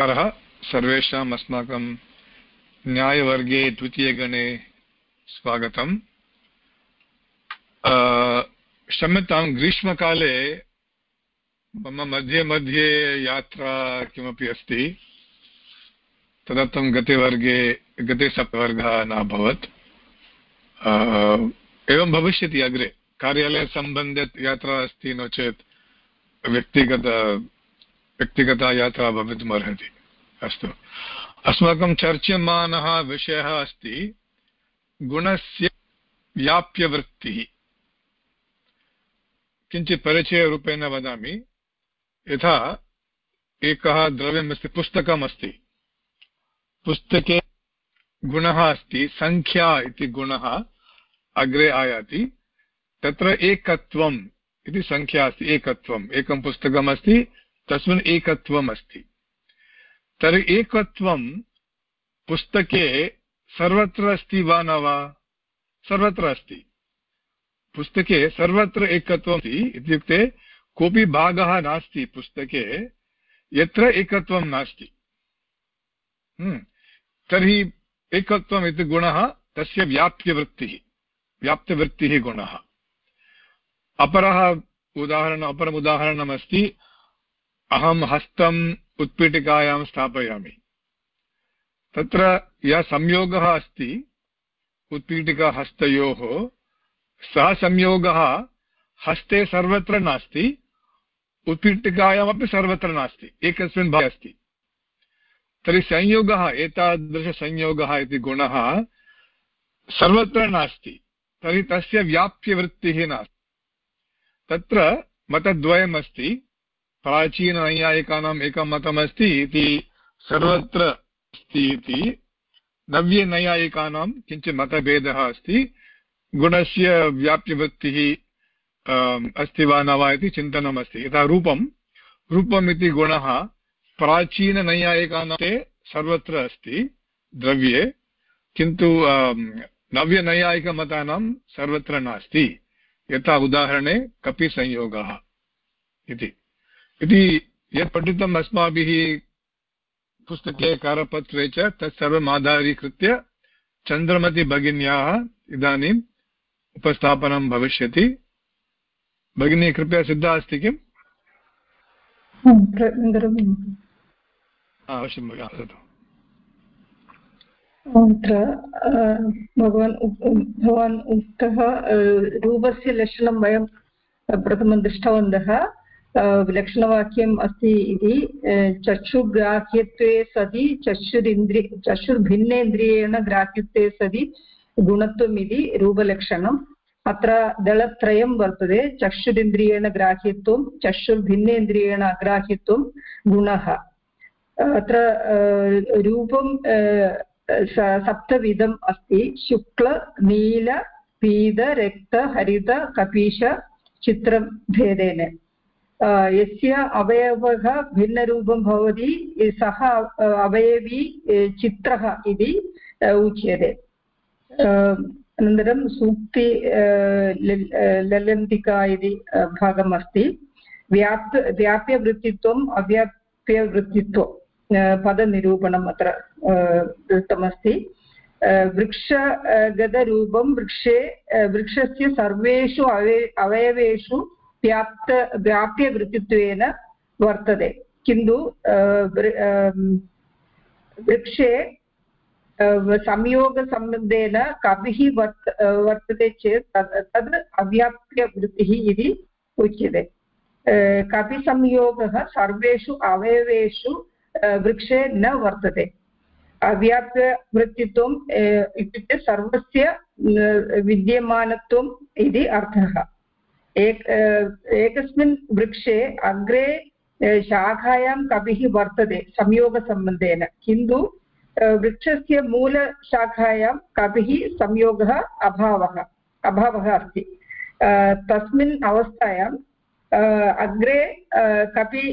नमस्कारः। सर्वेषाम् अस्माकं न्यायवर्गे द्वितीयगणे स्वागतम्। क्षम्यतां, ग्रीष्मकाले मम मध्ये मध्ये यात्रा किमपि अस्ति, तदर्थं गते वर्गे गते सप्तवर्गः न अभवत् एवं भविष्यति अग्रे। कार्यालयसम्बन्ध यात्रा अस्ति नो चेत् व्यक्तिगत, व्यक्तिगता यात्रा भवितुमर्हति। अस्तु। अस्माकं चर्च्यमानः विषयः अस्ति गुणस्य व्याप्यवृत्तिः। किञ्चित् परिचयरूपेण वदामि। यथा एकः द्रव्यमस्ति, पुस्तकमस्ति। पुस्तके गुणः अस्ति सङ्ख्या इति गुणः अग्रे आयाति। तत्र एकत्वम् इति सङ्ख्या अस्ति, एकत्वम्। एकं पुस्तकमस्ति, तस्मिन् एकत्वम् अस्ति तर्हि एकत्वं पुस्तके सर्वत्र अस्ति वा न वा? सर्वत्र अस्ति। पुस्तके सर्वत्र एकत्वम् इत्युक्ते कोऽपि भागः नास्ति पुस्तके, यत्र एकत्वं नास्ति। हम्म। तर्हि एकत्वम् इति गुणः तस्य व्याप्यवृत्तिः व्याप्तवृत्तिः गुणः। अपरः उदाहरणम् अपरम् उदाहरणमस्ति, अहं हस्तम् उत्पीठिकायां स्थापयामि। तत्र यः संयोगः अस्ति, उत्पीठिकाहस्तयोः, सः संयोगः हस्ते सर्वत्र नास्ति, उत्पीठिकायामपि सर्वत्र नास्ति, एकस्मिन् भागे अस्ति। तर्हि संयोगः, एतादृशसंयोगः इति गुणः सर्वत्र नास्ति, तर्हि तस्य व्याप्यवृत्तिः नास्ति। तत्र मतद्वयमस्ति प्राचीननैयायिकानाम् एकं मतमस्ति इति सर्वत्र अस्ति इति। नव्यनैयायिकानां किञ्चित् मतभेदः अस्ति। गुणस्य व्याप्यवृत्तिः अस्ति वा न वा इति चिन्तनमस्ति। यथा रूपं रूपम् इति गुणः प्राचीननैयायिकानां सर्वत्र अस्ति, द्रव्ये। किन्तु नव्यनैयायिकमतानां सर्वत्र नास्ति। यथा उदाहरणे कपिसंयोगः इति। इति यत् पठितम् अस्माभिः पुस्तके करपत्रे च तत्सर्वम् आधारीकृत्य चन्द्रमतिभगिन्याः इदानीम् उपस्थापनं भविष्यति। भगिनी कृपया सिद्धा अस्ति किम्? अवश्यं अत्र भगवान् भवान् उक्तः रूपस्य लक्षणं वयं प्रथमं दृष्टवन्तः। विलक्षणवाक्यम् अस्ति इति चक्षुग्राह्यत्वे सति, चक्षुरिन्द्रि, चक्षुर्भिन्नेन्द्रियेण ग्राह्यत्वे सति गुणत्वम् इति रूपलक्षणम्। अत्र दलत्रयं वर्तते, चक्षुरिन्द्रियेण ग्राह्यत्वं, चक्षुर्भिन्नेन्द्रियेण अग्राह्यत्वं गुणः। अत्र रूपं सप्तविधम् अस्ति, शुक्ल, नील पीत रक्त, हरित, कपीश चित्रभेदेन यस्य अवयवः भिन्नरूपं भवति सः अवयवी चित्रः इति उच्यते। अनन्तरं सूक्ति ललन्तिका इति भागम् अस्ति व्याप् व्याप्यवृत्तित्वम्, अव्याप्यवृत्तित्वं पदनिरूपणम् अत्र दत्तमस्ति वृक्षगतरूपं वृक्षे वृक्षस्य सर्वेषु अवय अवयवेषु व्याप्त व्याप्यवृत्तित्वेन वर्तते किन्तु वृक्षे संयोगसम्बन्धेन कविः वर्त वर्तते चेत् तद् अव्याप्यवृत्तिः इति उच्यते कविसंयोगः सर्वेषु अवयवेषु वृक्षे न वर्तते अव्याप्यवृत्तित्वम् इत्युक्ते सर्वस्य विद्यमानत्वम् इति अर्थः एक एकस्मिन् वृक्षे अग्रे शाखायां कपिः वर्तते संयोगसम्बन्धेन किन्तु वृक्षस्य मूलशाखायां कपिः संयोगः अभावः अभावः अस्ति तस्मिन् अवस्थायां अग्रे कपि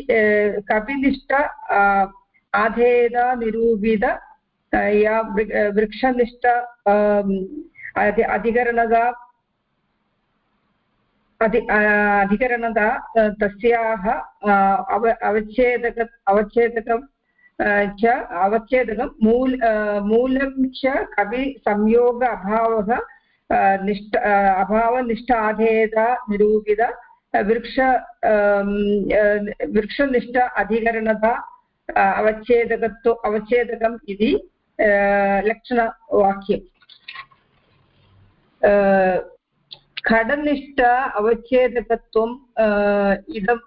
कपिनिष्ठ आधेयनिरूपित या वृक्षनिष्ठ अधिकरणता अधि अधिकरणता तस्याः अव अवच्छेदक अवच्छेदकं च अवच्छेदकं मूल मूलं च कविसंयोग अभावः निष्ठ अभावनिष्ठाधेद निरूपित वृक्ष वृक्षनिष्ठ अधिकरणता अवच्छेदकत्व, अवच्छेदकम् इति लक्षणवाक्यम्। खडनिष्ठ अवच्छेदकत्वम् इदं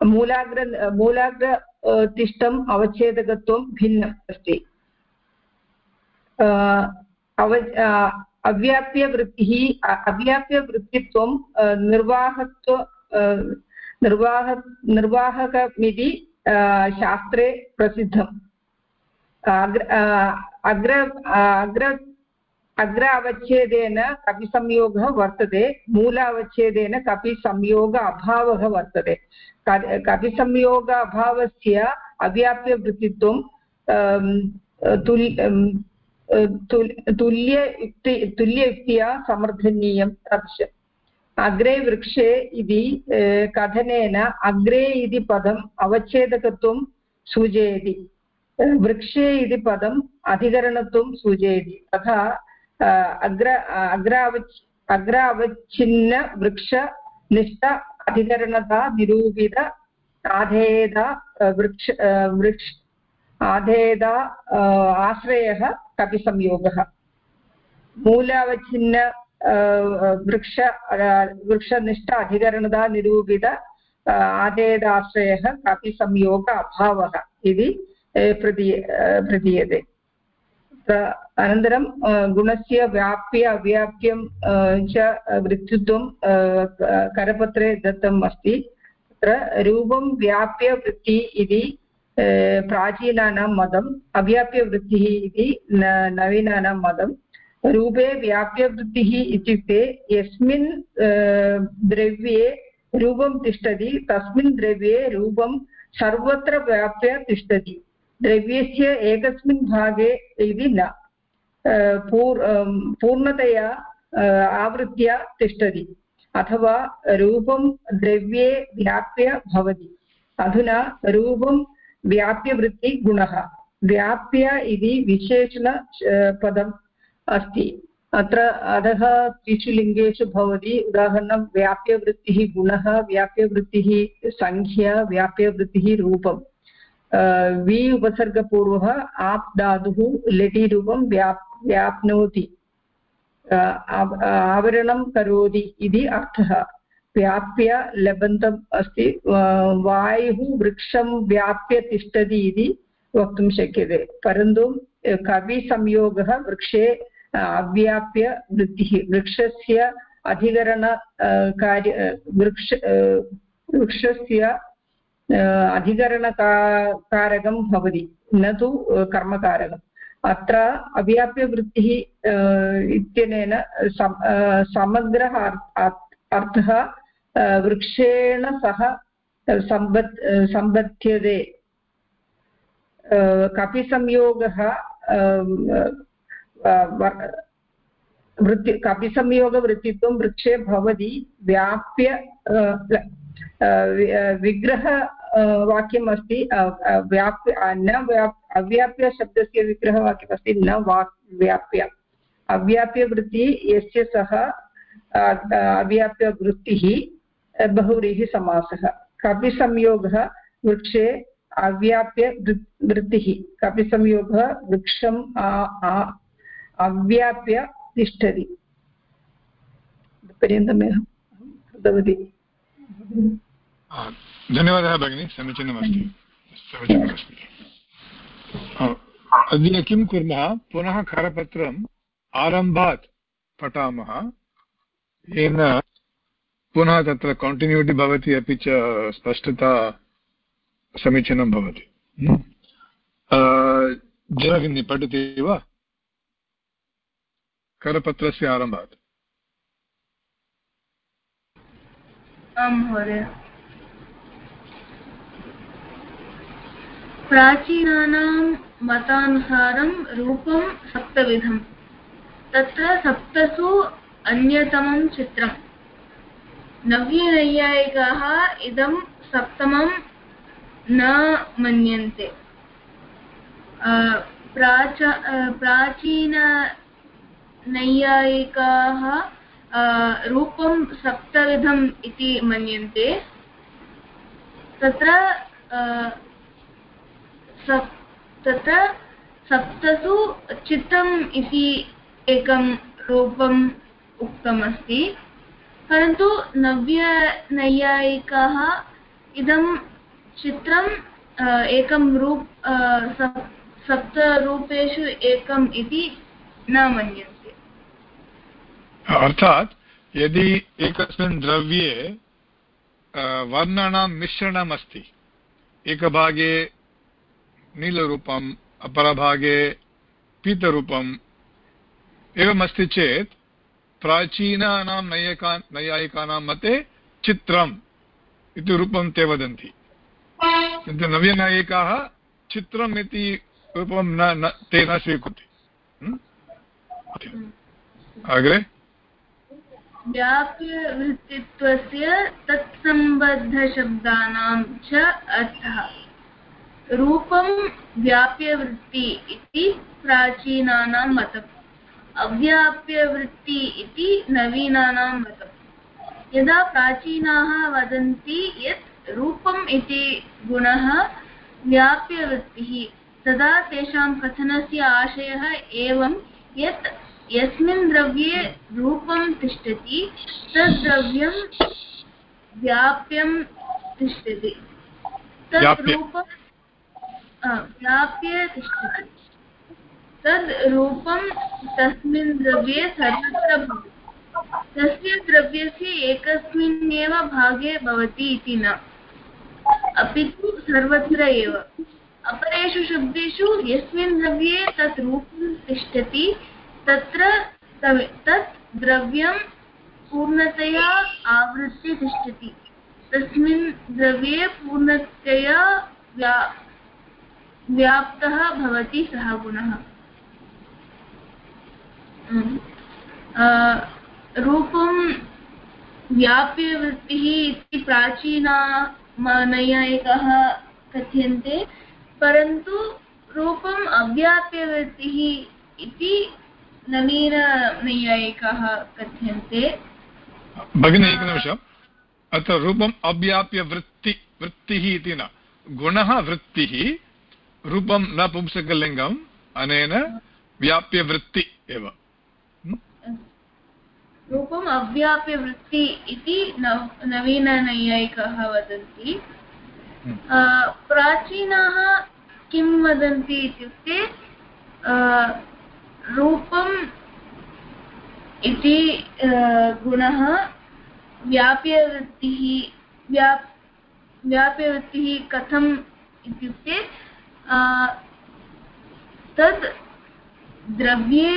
मूलाग्र मूलाग्रतिष्ठम् अवच्छेदकत्वं भिन्नम् अस्ति। अव अव्याप्यवृत्तिः अव्याप्यवृत्तित्वं निर्वाहत्व निर्वाह, निर्वाहकमिति शास्त्रे प्रसिद्धम्। अग्र अग्र अग्र अग्र अवच्छेदेन कपिसंयोगः वर्तते मूल अवच्छेदेन कपिसंयोग अभावः वर्तते। कपिसंयोग अभावस्य अव्याप्यवृत्तित्वं तुल्ययुक्ति तुल्ययुक्त्या समर्थनीयं। तादृश अग्रे वृक्षे इति कथनेन अग्रे इति पदम् अवच्छेदकत्वं सूचयति वृक्षे इति पदम् अधिकरणत्वं सूचयति तथा अग्र अग्रावच् अग्र अवच्छिन्नवृक्षनिष्ठ अधिकरणता निरूपित आधेद वृक्ष वृक्ष आधेद आश्रयः कपिसंयोगः मूलावच्छिन्न वृक्ष वृक्षनिष्ठ अधिकरणता निरूपित आधेदाश्रयः कपिसंयोग अभावः इति प्रदीय प्रदीयते अनन्तरं गुणस्य व्याप्य, अव्याप्यं च वृत्तित्वं करपत्रे दत्तम् अस्ति। तत्र रूपं व्याप्य वृत्ति इति प्राचीनानां मतम् अव्याप्यवृत्तिः इति नवीनानां मतं। रूपे व्याप्यवृत्तिः इत्युक्ते, यस्मिन् द्रव्ये रूपं तिष्ठति, तस्मिन् द्रव्ये रूपं सर्वत्र व्याप्य तिष्ठति। द्रव्यस्य एकस्मिन् भागे इति न। पूर् पूर्णतया आवृत्य तिष्ठति, अथवा रूपं द्रव्ये व्याप्य भवति। अधुना रूपं व्याप्यवृत्तिगुणः व्याप्य इति विशेषण पदम् अस्ति। अत्र अधः त्रिषु लिङ्गेषु भवति, उदाहरणं व्याप्यवृत्तिः गुणः, व्याप्यवृत्तिः सङ्ख्या, व्याप्यवृत्तिः रूपम्। वि उपसर्गपूर्वः, आप् धातुः, लटि रूपं व्याप् व्याप्नोति। आवरणं करोति इति अर्थः। व्याप्य लबन्तम् अस्ति। वायुः वृक्षं व्याप्य तिष्ठति इति वक्तुं शक्यते। परन्तु कविसंयोगः वृक्षे अव्याप्य वृद्धिः, वृक्षस्य अधिकरण कार्य वृक्ष वृक्षस्य अधिकरणका, कारकं भवति। न तु कर्मकारकम्। अत्र अव्याप्यवृत्तिः इत्यनेन समग्रः अर्थः वृक्षेण सह सम्बद् सम्बध्यते। कपिसंयोगः वृत्ति, कपिसंयोगवृत्तित्वं वृक्षे भवति, व्याप्य विग्रहवाक्यम् अस्ति व्याप्य, न व्याप् अव्याप्य शब्दस्य विग्रहवाक्यमस्ति न वा व्याप्य। अव्याप्यवृत्ति यस्य सः अव्याप्यवृत्तिः बहुव्रीहिसमासः कपिसंयोगः वृक्षे अव्याप्य वृत्तिः। कपिसंयोगः वृक्षम् अव्याप्य तिष्ठति। पर्यन्तमेव कृतवती। धन्यवादः भगिनि समीचीनमस्ति। समीचीनमस्ति। अद्य किं कुर्मः? पुनः करपत्रम् आरम्भात् पठामः। येन पुनः तत्र कण्टिन्यूटि भवति अपि च स्पष्टता समीचीनं भवति। जनकिन्नि पठति वा? करपत्रस्य आरम्भात्। महोदय। प्राचीनानां मतानुसारं रूपं सप्तविधं तत्र सप्तसु अन्यतमं चित्रम्। नव्यनैयायिकाः इदं सप्तमं न मन्यन्ते। प्राच प्राचीननैयायिकाः रूपं सप्तविधम् इति मन्यन्ते। तत्र तत्र सप्तसु चित्तम् इति एकं रूपम् उक्तमस्ति। परन्तु नव्यनैयायिकाः इदं चित्रम् एकं रूप सप्तरूपेषु एकम् इति न मन्यन्ते। अर्थात् यदि एकस्मिन् द्रव्ये वर्णानां मिश्रणम् अस्ति एकभागे नीलरूपम् अपरभागे पीतरूपम् एवमस्ति चेत् प्राचीनानां नैयका, नैयायिकानां मते चित्रम् इति रूपं ते वदन्ति। किन्तु नव्यनायिकाः चित्रम् इति रूपं न न, ते न स्वीकुर्वन्ति। अग्रे? व्याप्यवृत्तित्वस्य तत्सम्बद्धशब्दानां च अर्थः। रूपं व्याप्यवृत्ति इति प्राचीनानां मतम्। अव्याप्यवृत्ति इति नवीनानां मतम्। यदा प्राचीनाः वदन्ति यत् रूपम् इति गुणः व्याप्यवृत्तिः तदा तेषां कथनस्य आशयः एवं यत् यस्मिन् द्रव्ये रूपं तिष्ठति तद् द्रव्यं व्याप्यं तिष्ठति। तद् रूपं व्याप्य तिष्ठति तद् रूपं तस्मिन् द्रव्ये सर्वत्र तस्य द्रव्यस्य एकस्मिन् एव भागे भवति इति न। अपि तु सर्वत्र एव। अपरेषु शब्देषु यस्मिन् द्रव्ये तत् रूपं तिष्ठति, तत्र तत् द्रव्यं पूर्णतया आवृत्य तिष्ठति। तस्मिन् द्रव्ये पूर्णतया व्या व्याप्तः भवति सः गुणः। रूपं व्याप्यवृत्तिः इति प्राचीना नैयायिकाः कथ्यन्ते, परन्तु रूपम् अव्याप्यवृत्तिः इति कथ्यन्ते। एकनिमिषम् अत्र रूपम् अव्याप्य वृत्ति वृत्तिः इति न। गुणः वृत्तिः रूपं न पुंसकलिङ्गम् अनेन व्याप्यवृत्ति एव। रूपम् अव्याप्यवृत्ति इति नवीननैयायिकाः वदन्ति। प्राचीनाः किं वदन्ति इत्युक्ते रूपम् इति गुणः व्याप्यवृत्तिः व्याप् व्याप्यवृत्तिः कथम् इत्युक्ते तद् द्रव्ये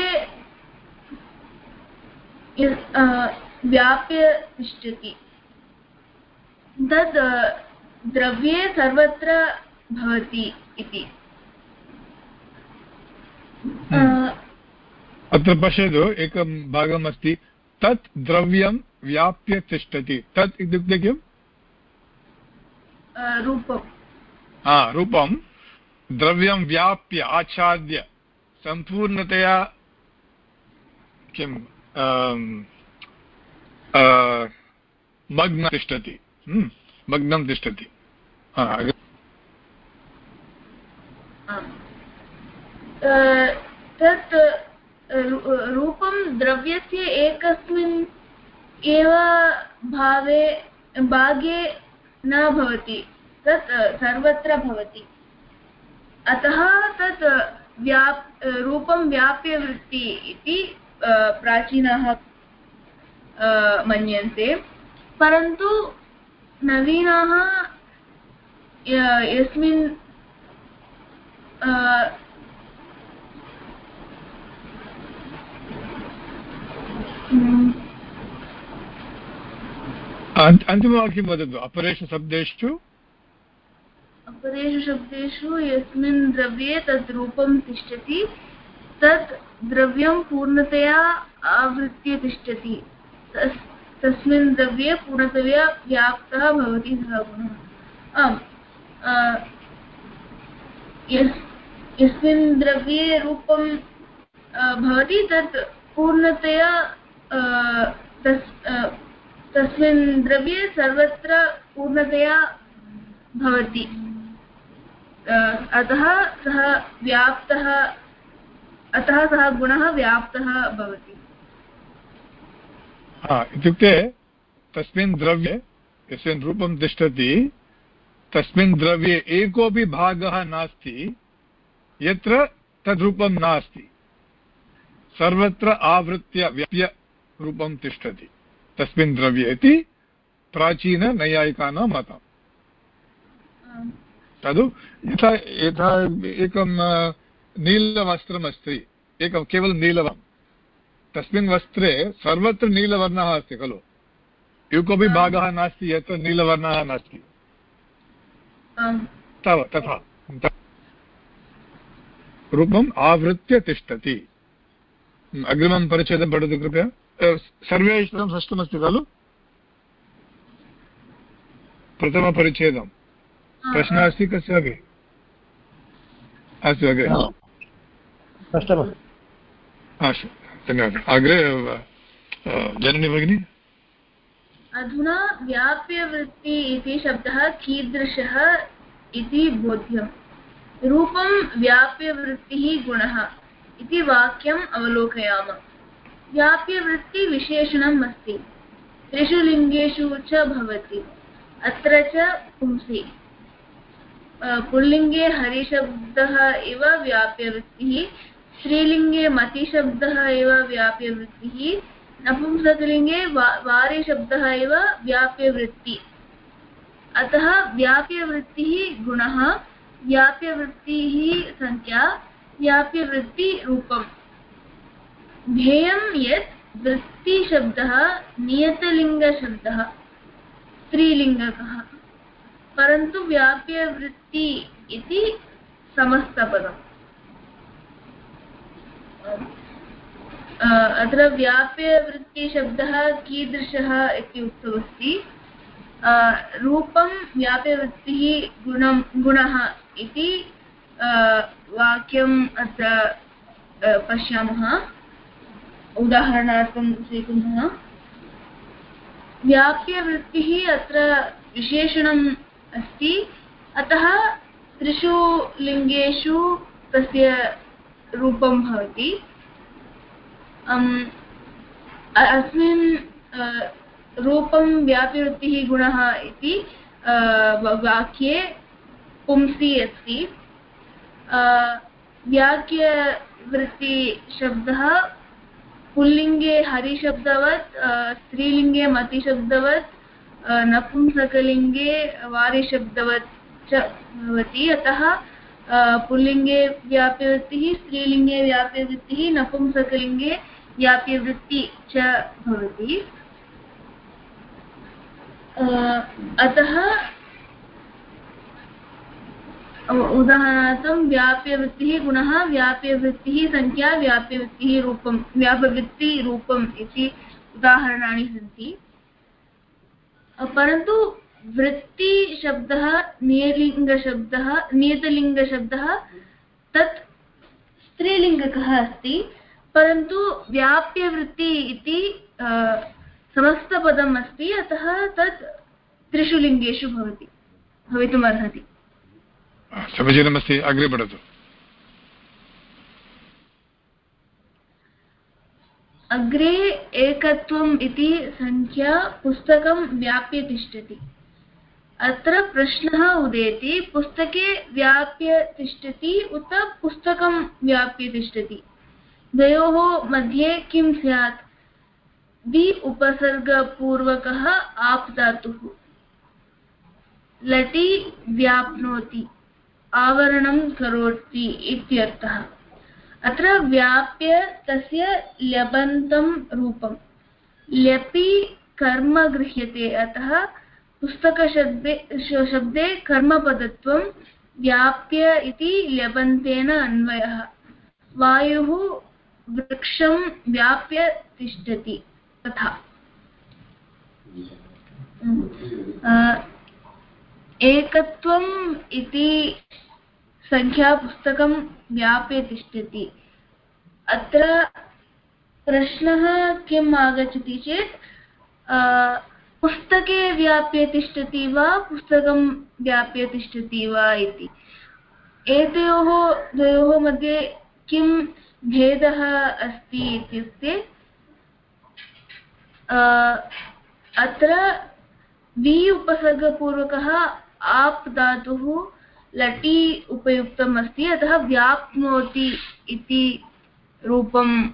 व्याप्य तिष्ठति। तद् द्रव्ये सर्वत्र भवति इति। अत्र पश्यतु एकं भागम् अस्ति। तत् द्रव्यं व्याप्य तिष्ठति। तत् इत्युक्ते किम्? रूपं हा रूपं द्रव्यं व्याप्य आच्छाद्य सम्पूर्णतया किं मग्न तिष्ठति। मग्नं तिष्ठति। तत् रूपं द्रव्यस्य एकस्मिन् एव भावे, भागे न भवति। तत्, सर्वत्र भवति। अतः तत् व्याप्, रूपं व्याप्यवृत्ति इति प्राचीनाः मन्यन्ते। परन्तु नवीनाः यस्मिन् अन्तिमवाक्यं वदतु। अपरेषु शब्देषु अपरेषु शब्देषु यस्मिन् द्रव्ये तद् रूपं तिष्ठति, तत् द्रव्यं पूर्णतया आवृत्य तिष्ठति। तस्मिन् द्रव्ये पूर्णतया व्याप्तः भवति सः गुणः। आम् यस्मिन् द्रव्ये रूपं भवति, तत् पूर्णतया तस्मिन् द्रव्ये सर्वत्र पूर्णतया भवति। अतः सः व्याप्तः अतः सः गुणः व्याप्तः भवति। इत्युक्ते तस्मिन् द्रव्ये यस्मिन् रूपं तिष्ठति तस्मिन् द्रव्ये एकोऽपि भागः नास्ति यत्र तद्रूपं नास्ति। सर्वत्र आवृत्य व्याप्य रूपं तिष्ठति तस्मिन् द्रव्ये इति प्राचीननैयायिकानां मतम् तद् यथा यथा एकं नीलवस्त्रमस्ति एकं केवलं नीलवर्णं तस्मिन् वस्त्रे सर्वत्र नीलवर्णः अस्ति खलु। युकोऽपि भागः नास्ति यत्र नीलवर्णः नास्ति। तव तथा। रूपम् आवृत्य तिष्ठति। अग्रिमं परिच्छेदं पठतु कृपया। सर्वे इष्टं षष्ठमस्ति खलु? प्रथमपरिच्छेदं प्रश्नः अस्ति कस्यापि अस्तु अग्रे अस्तु धन्यवादः। अग्रे जननी भगिनी। अधुना व्याप्यवृत्ति इति शब्दः कीदृशः इति बोध्यम्। रूपं व्याप्यवृत्तिः गुणः इति वाक्यम् अवलोकयामः। व्याप्यवृत्तिविशेषणम् अस्ति। त्रिषु लिङ्गेषु च भवति। अत्र च पुंसि। पुल्लिङ्गे हरिशब्दः इव व्याप्यवृत्तिः, स्त्रीलिङ्गे मतिशब्दः एव व्याप्यवृत्तिः, नपुंसकलिङ्गे वारिशब्दः एव व्याप्यवृत्ति। अतः व्याप्यवृत्तिः गुणः, व्याप्यवृत्तिः सङ्ख्या व्याप्यवृत्तिरूपम् ध्येयं यत् वृत्तिशब्दः नियतलिङ्गशब्दः, स्त्रीलिङ्गकः। परन्तु व्याप्यवृत्ति इति समस्तपदम्। अत्र व्याप्यवृत्तिशब्दः कीदृशः इति उक्तमस्ति। रूपं व्याप्यवृत्तिः गुणं, गुणः इति वाक्यम् अत्र पश्यामः। उदाहरणार्थं स्वीकुर्मः। व्याप्यवृत्तिः अत्र विशेषणम् अस्ति। अतः त्रिषु लिङ्गेषु तस्य रूपं भवति। अस्मिन् रूपं व्यापिवृत्तिः गुणः इति वाक्ये पुंसि अस्ति। व्याक्यवृत्तिशब्दः पुल्लिङ्गे हरिशब्दवत् स्त्रीलिङ्गे मतिशब्दवत् नपुंसकलिङ्गे च भवति अतः पुल्लिङ्गे व्याप्यवृत्तिः स्त्रीलिङ्गे व्याप्यवृत्तिः नपुंसकलिङ्गे व्याप्यवृत्ति च भवति। अतः उदाहरणार्थं व्याप्यवृत्तिः गुणः, व्याप्यवृत्तिः सङ्ख्या व्याप्यवृत्तिः रूपं, व्यापवृत्तिरूपम् इति उदाहरणानि सन्ति। परन्तु वृत्तिशब्दः नियलिङ्गशब्दः नियतलिङ्गशब्दः तत् स्त्रीलिङ्गकः अस्ति, परन्तु व्याप्यवृत्ति इति समस्तपदम् अस्ति, अतः तत् त्रिषु लिङ्गेषु भवति भवितुम् अर्हति समीचीनमस्ति, अग्रे पठतु अग्रे एकत्वम् इति सङ्ख्या पुस्तकं व्याप्य तिष्ठति। अत्र प्रश्नः उदेति, पुस्तके व्याप्य तिष्ठति, उत पुस्तकं व्याप्य तिष्ठति। द्वयोः मध्ये किं स्यात्? वि उपसर्गपूर्वकः आप् धातुः। लटि व्याप्नोति, आवरणं करोति इत्यर्थः। अत्र व्याप्य तस्य ल्यबन्तं रूपं ल्यपि कर्म गृह्यते अतः पुस्तकशब्दे शब्दे कर्मपदत्वं व्याप्य इति ल्यबन्तेन अन्वयः। वायुः वृक्षं व्याप्य तिष्ठति तथा। एकत्वम् इति सङ्ख्यापुस्तकं व्याप्य तिष्ठति। अत्र प्रश्नः किम् आगच्छति चेत् पुस्तके व्याप्य तिष्ठति वा, पुस्तकं व्याप्य तिष्ठति वा इति। एतयोः, द्वयोः मध्ये किं भेदः अस्ति इत्युक्ते अत्र वि उपसर्गपूर्वकः आप् धातुः लटि उपयुक्तम् अस्ति, अतः व्याप्नोति इति रूपम्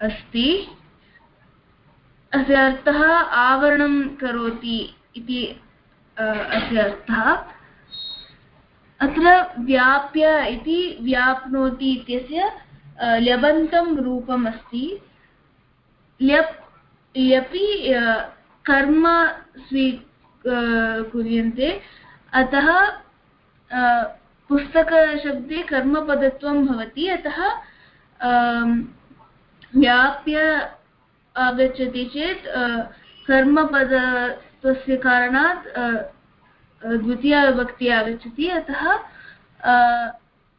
अस्ति। अस्य अर्थः आवरणं करोति इति अस्य अर्थः। अत्र व्याप्य इति व्याप्नोति इत्यस्य ल्यबन्तं रूपम् अस्ति। ल्यप्, ल्यपि कर्म स्वी कुर्यन्ते। अतः पुस्तकशब्दे कर्मपदत्वं भवति, अतः व्याप्य आगच्छति चेत् कर्मपदत्वस्य कारणात् द्वितीया विभक्ति आगच्छति, अतः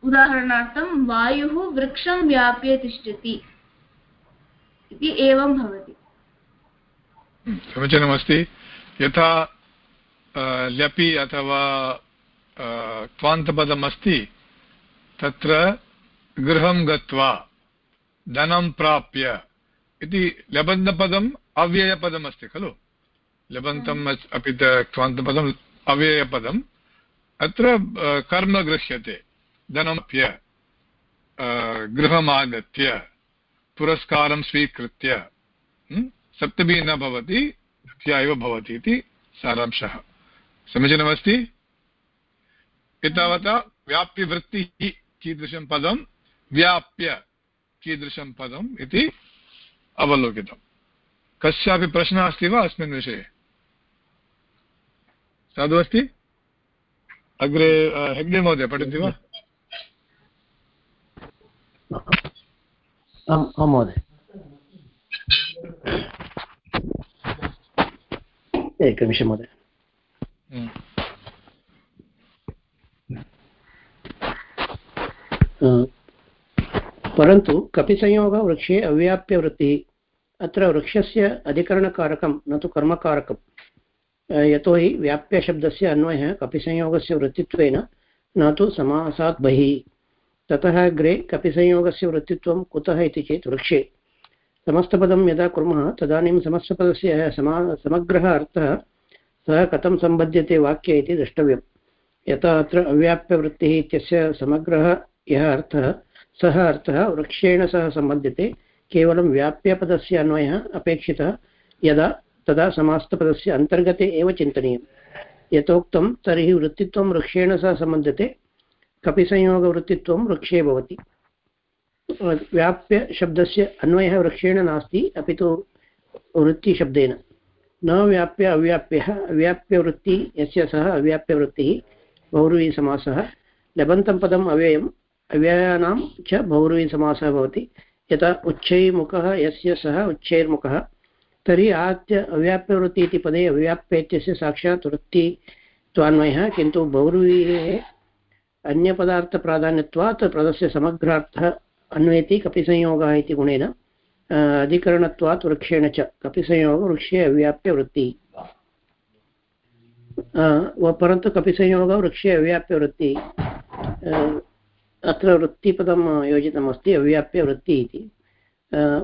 उदाहरणार्थं वायुः वृक्षं व्याप्य तिष्ठति इति एवं भवति। समीचीनमस्ति। यथा ल्यपि अथवा क्वान्तपदम् अस्ति तत्र गृहं गत्वा धनं प्राप्य इति लबन्तपदम् अव्ययपदमस्ति खलु? लबन्तम् अपि क्वान्तपदम् अव्ययपदम्। अत्र कर्म गृह्यते धनमप्य गृहमागत्य पुरस्कारं स्वीकृत्य सप्तमी न भवति द्वितीया एव भवति इति सारांशः। समीचीनमस्ति? एतावता व्याप्यवृत्तिः कीदृशं पदं व्याप्य कीदृशं पदम् इति अवलोकितम् कस्यापि प्रश्नः अस्ति वा अस्मिन् विषये? साधु अस्ति अग्रे हेग्डे महोदय पठति वा? महोदय। एकनिमिषं महोदय। परन्तु कपिसंयोगः वृक्षे अव्याप्यवृत्तिः, अत्र वृक्षस्य अधिकरणकारकं, न तु कर्मकारकं। यतोहि व्याप्यशब्दस्य अन्वयः कपिसंयोगस्य वृत्तित्वेन न तु समासात् बहिः। ततः अग्रे कपिसंयोगस्य वृत्तित्वं कुतः इति चेत् वृक्षे। समस्तपदं यदा कुर्मः, तदानीं समस्तपदस्य समा, समग्रः अर्थः सः कथं सम्बध्यते वाक्ये इति द्रष्टव्यं यथा अत्र अव्याप्यवृत्तिः इत्यस्य समग्रः यः अर्थः, सः अर्थः, वृक्षेण सह सम्बध्यते केवलं व्याप्यपदस्य अन्वयः अपेक्षितः, यदा तदा समास्तपदस्य अन्तर्गते एव चिन्तनीयं यथोक्तं तर्हि वृत्तित्वं वृक्षेण सह सम्बध्यते कपिसंयोगवृत्तित्वं वृक्षे भवति। व्याप्यशब्दस्य अन्वयः वृक्षेण नास्ति, अपि तु वृत्तिशब्देन। न व्याप्य अव्याप्यः, अव्याप्यवृत्ति, यस्य सः अव्याप्यवृत्तिः बहुरुवीसमासः लबन्तं पदम् अव्ययं अव्ययानां च बहुर्वीसमासः भवति। यथा उच्चैर्मुखः यस्य सः उच्चैर्मुखः तर्हि आहत्य अव्याप्यवृत्ति इति पदे अव्याप्य इत्यस्य साक्षात् वृत्तित्वान्वयः, किन्तु बहुर्वीः अन्यपदार्थप्राधान्यत्वात् पदस्य समग्रार्थः अन्वेति कपिसंयोगः इति गुणेन अधिकरणत्वात् वृक्षेण च। कपिसंयोगवृक्षे अव्याप्यवृत्तिः। परन्तु कपिसंयोगः वृक्षे अव्याप्यवृत्तिः। अत्र वृत्तिपदं योजितमस्ति, अव्याप्य वृत्ति इति।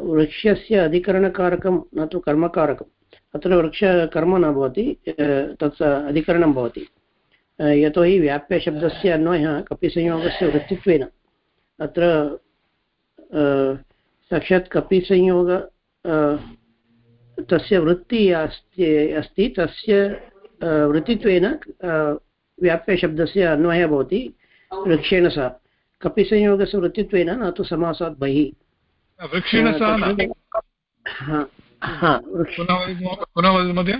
वृक्षस्य अधिकरणकारकं, न तु कर्मकारकम्। अत्र वृक्षकर्म न भवति तत् अधिकरणं भवति। यतोहि व्याप्यशब्दस्य अन्वयः कपिसंयोगस्य वृत्तित्वेन। अत्र साक्षात् कपिसंयोग तस्य वृत्तिः अस्ति अस्ति, तस्य वृत्तित्वेन व्याप्यशब्दस्य अन्वयः भवति, वृक्षेण सह। कपिसंयोगस्य वृत्तित्वेन न तु समासात् बहिः वृक्षेण पुनः महोदय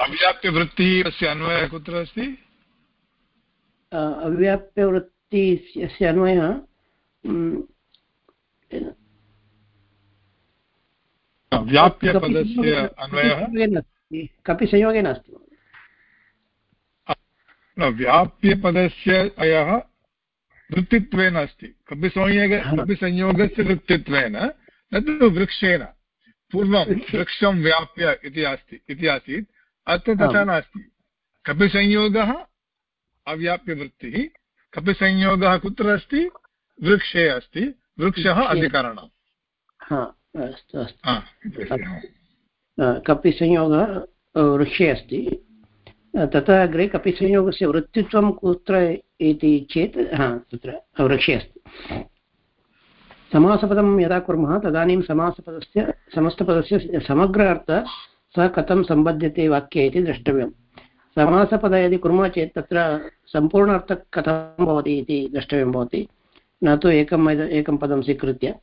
अव्याप्यवृत्तिः अस्य अन्वयः कुत्र अस्ति? अव्याप्यवृत्ति यस्य अन्वयः व्याप्यपदस्य अन्वयः? कपिसंयोगे नास्ति न व्याप्यपदस्य अयः वृत्तित्वेन अस्ति। कपिसंयोग कपिसंयोगस्य वृत्तित्वेन न तु वृक्षेण पूर्वं वृक्षं व्याप्य इति अस्ति इति आसीत्। अत्र तथा नास्ति। कपिसंयोगः अव्याप्यवृत्तिः। कपिसंयोगः कुत्र अस्ति? वृक्षे अस्ति। वृक्षः अधिकरणम्। अस्तु अस्तु। कपिसंयोगः वृक्षे अस्ति। तथा अग्रे कपिसंयोगस्य वृत्तित्वं कुत्र इति चेत्, हा, तत्र वृक्षे अस्ति। समासपदं यदा कुर्मः, तदानीं समासपदस्य, समस्तपदस्य समग्र अर्थः सः कथं सम्बध्यते वाक्ये इति द्रष्टव्यं समासपद यदि कुर्मः चेत् तत्र सम्पूर्ण अर्थः कथं भवति इति द्रष्टव्यं भवति। न तु एकम् एकं पदं स्वीकृत्य।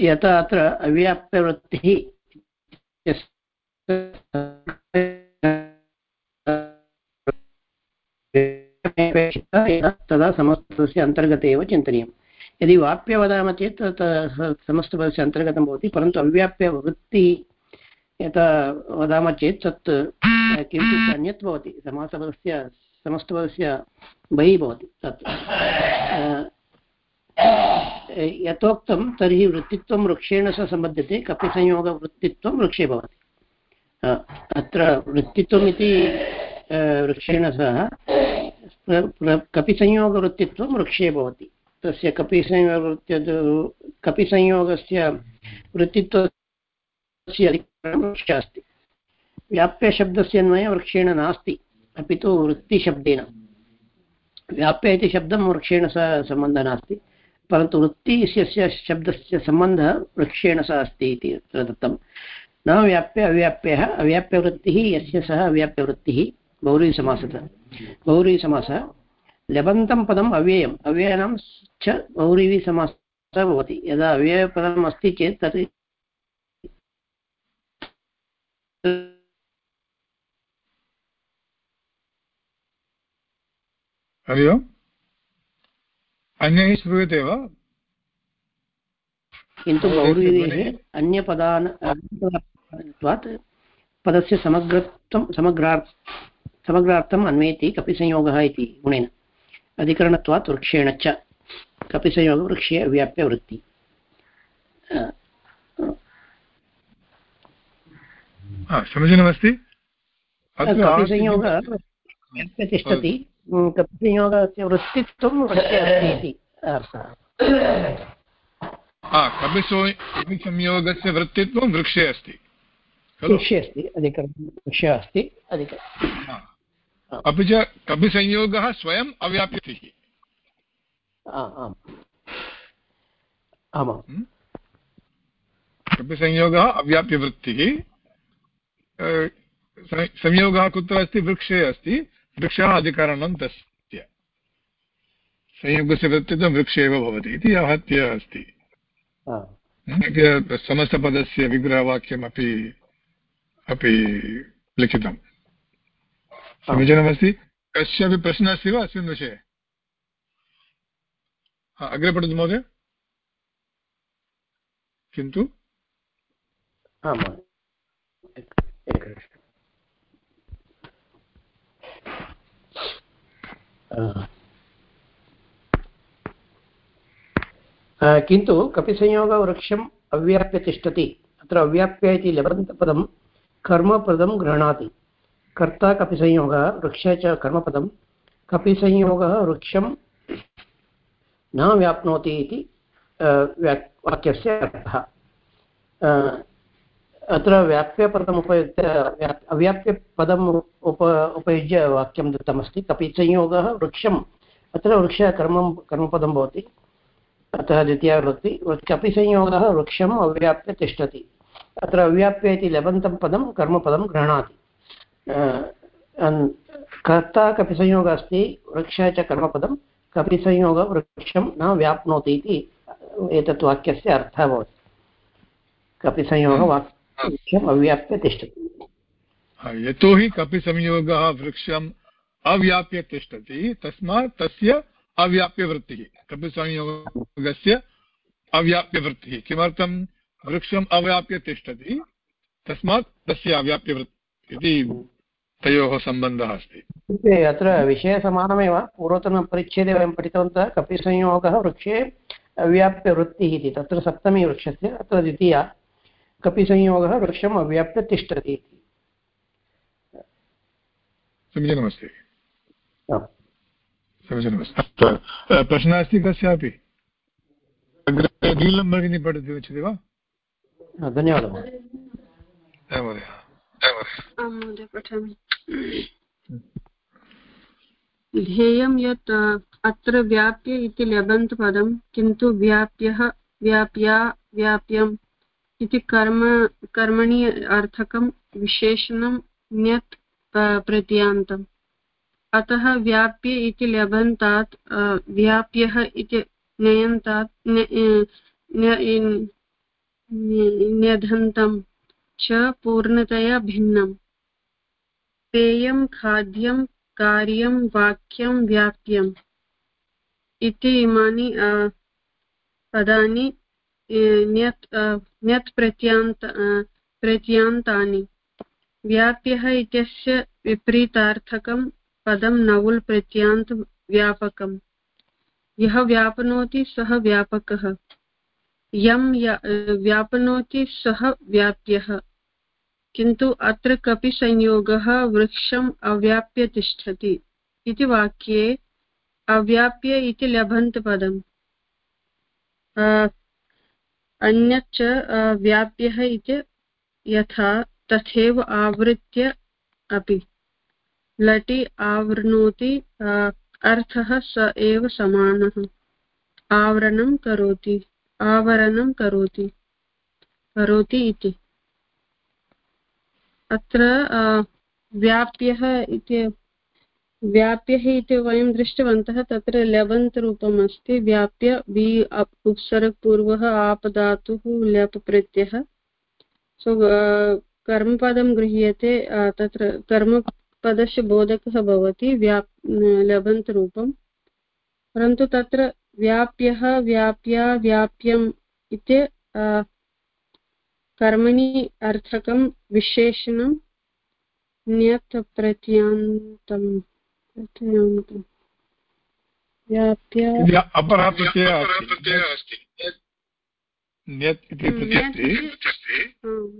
यथा अत्र अव्याप्यवृत्तिः तदा समस्तस्य अन्तर्गते एव चिन्तनीयं यदि वाप्य वदामः चेत् समस्तपदस्य अन्तर्गतं भवति, परन्तु अव्याप्यवृत्तिः यथा वदामः चेत् तत् किञ्चित् अन्यत् भवति। समासपदस्य, समस्तपदस्य बहिः भवति तत्। यथोक्तं तर्हि वृत्तित्वं वृक्षेण सह सम्बध्यते कपिसंयोगवृत्तित्वं वृक्षे भवति। अत्र वृत्तित्वम् इति वृक्षेण सह कपिसंयोगवृत्तित्वं वृक्षे भवति। तस्य कपिसंयोगवृत्ति कपिसंयोगस्य वृत्तित्वस्य वृक्षे अस्ति। व्याप्यशब्दस्य अन्वयः वृक्षेण नास्ति, अपि तु वृत्तिशब्देन। व्याप्य इति शब्दं वृक्षेण सह सम्बन्धः नास्ति, परन्तु वृत्ति इत्यस्य शब्दस्य सम्बन्धः वृक्षेण सह अस्ति इति अत्र दत्तं न व्याप्य अव्याप्यः, अव्याप्यवृत्तिः, यस्य सः अव्याप्यवृत्तिः बहुरीसमासः बहुरीसमासः लबन्तं पदम् अव्ययम्। अव्ययनं च बहुरीविसमासः भवति। यदा अव्ययपदम् अस्ति चेत् तर्हि हरि ओम्। अन्यैः श्रूयते वा? किन्तु गौरीः अन्यपदान् पदस्य समग्रत्वं समग्रार् समग्रार्थम् अन्वेति कपिसंयोगः इति गुणेन। अधिकरणत्वात् वृक्षेण च। कपिसंयोगवृक्षे अव्याप्य वृत्ति। समीचीनमस्ति कपिसंयोगः तिष्ठति। कपिसंयोगस्य वृत्तित्वं वृत्ते अस्ति इति अर्थः। कपिसंयोगस्य वृत्तित्वं वृक्षे अस्ति। वृक्षे अस्ति अधिकं वृक्षः अस्ति। अधिकम् अपि च कपिसंयोगः स्वयम् अव्याप्यतिः। आम्। आमां कपिसंयोगः अव्याप्यवृत्तिः। संयोगः कुत्र अस्ति? वृक्षे अस्ति। वृक्षः अधिकरणं तस्य। संयोगस्य वृत्तित्वं वृक्षे एव भवति इति आहत्य अस्ति। समस्तपदस्य विग्रहवाक्यमपि अपि लिखितं समीचीनमस्ति कस्यापि प्रश्नः अस्ति वा? अस्मिन् विषये? अग्रे पठतु महोदय। किन्तु? किन्तु कपिसंयोगवृक्षम् अव्याप्य तिष्ठति। अत्र अव्याप्य इति लबन्तपदं कर्मपदं गृह्णाति। कर्ता कपिसंयोगः, वृक्षे च कर्मपदं कपिसंयोगः, वृक्षं न व्याप्नोति इति वाक्यस्य अर्थः। अत्र व्याप्यपदम् उपयुज्य अव्याप्यपदम् उप, उपयुज्य वाक्यं दत्तमस्ति। कपिसंयोगः, वृक्षम्। अत्र वृक्षः कर्म, कर्मपदं भवति। अतः द्वितीया विभक्ति कपिसंयोगः, वृक्षम् अव्याप्य तिष्ठति। अत्र अव्याप्य इति लबन्तं पदं कर्मपदं गृह्णाति। कर्ता कपिसंयोगः अस्ति वृक्षः च कर्मपदं कपिसंयोगः वृक्षं न व्याप्नोति इति एतत् वाक्यस्य अर्थः भवति। कपिसंयोगः वाक् वृक्षम् अव्याप्य तिष्ठति। यतोहि कपिसंयोगः वृक्षम् अव्याप्य तिष्ठति तस्मात् तस्य अव्याप्यवृत्तिः कपिसंयोगस्य अव्याप्यवृत्तिः किमर्थं? वृक्षम् अव्याप्य तिष्ठति तस्मात् तस्य अव्याप्यवृत्ति इति तयोः सम्बन्धः अस्ति। अत्र विषयसमानमेव पूर्वतनपरिच्छेदे वयं पठितवन्तः कपिसंयोगः वृक्षे अव्याप्यवृत्तिः इति तत्र सप्तमी वृक्षस्य अत्र द्वितीया कपिसंयोगः वृक्षम् अव्याप्य तिष्ठति इति। समीचीनमस्ति। समीचीनमस्ति। प्रश्नः अस्ति कस्यापि? नीलं भगिनी पठति उच्यते वा? धन्यवादः। महोदय पठामि। ध्येयं यत् अत्र व्याप्य इति ल्यबन्तपदं किन्तु व्याप्यः, व्याप्या, व्याप्यम् इति कर्म, कर्मणि अर्थकं विशेषणं ण्यत् प्रत्यान्तम् अतः व्याप्य इति ल्यबन्तात् व्याप्यः इति नयन्तात् न्यधन्तं च पूर्णतया भिन्नम्। पेयं, खाद्यं, कार्यं, वाक्यं, व्याप्यम् इति इमानि पदानि ण्यत् ण्यत् प्रत्यान्त प्रत्यान्तानि। व्याप्यः इत्यस्य विपरीतार्थकं पदं नवुल् प्रत्यान्त व्यापकम्। यः व्यापनोति सः व्यापकः। यं, व्यापनोति सः व्याप्यः। किन्तु अत्र कपि संयोगः वृक्षम् अव्याप्य तिष्ठति इति वाक्ये अव्याप्य इति लभन्तपदम् अन्यच्च व्याप्यः इति यथा तथैव आवृत्य अपि। लटि आवृणोति अर्थः स एव समानः। आवरणं करोति आवरणं करोति करोति इति। अत्र व्याप्यः इति व्याप्यः इति वयं दृष्टवन्तः, तत्र लवन्तरूपम् अस्ति, व्याप्य वि उपसर्गपूर्वः आपधातुः ल्यप् प्रत्ययः सो कर्मपदं गृह्यते तत्र कर्मपदस्य बोधकः भवति, व्याप् लबन्तरूपं परन्तु तत्र व्याप्यः, व्याप्या, व्याप्यम् इति कर्मणि अर्थकं विशेषणं ण्यत् प्रत्यान्तम्। प्रत्यान्तम् व्याप्य अपरः अस्ति। इति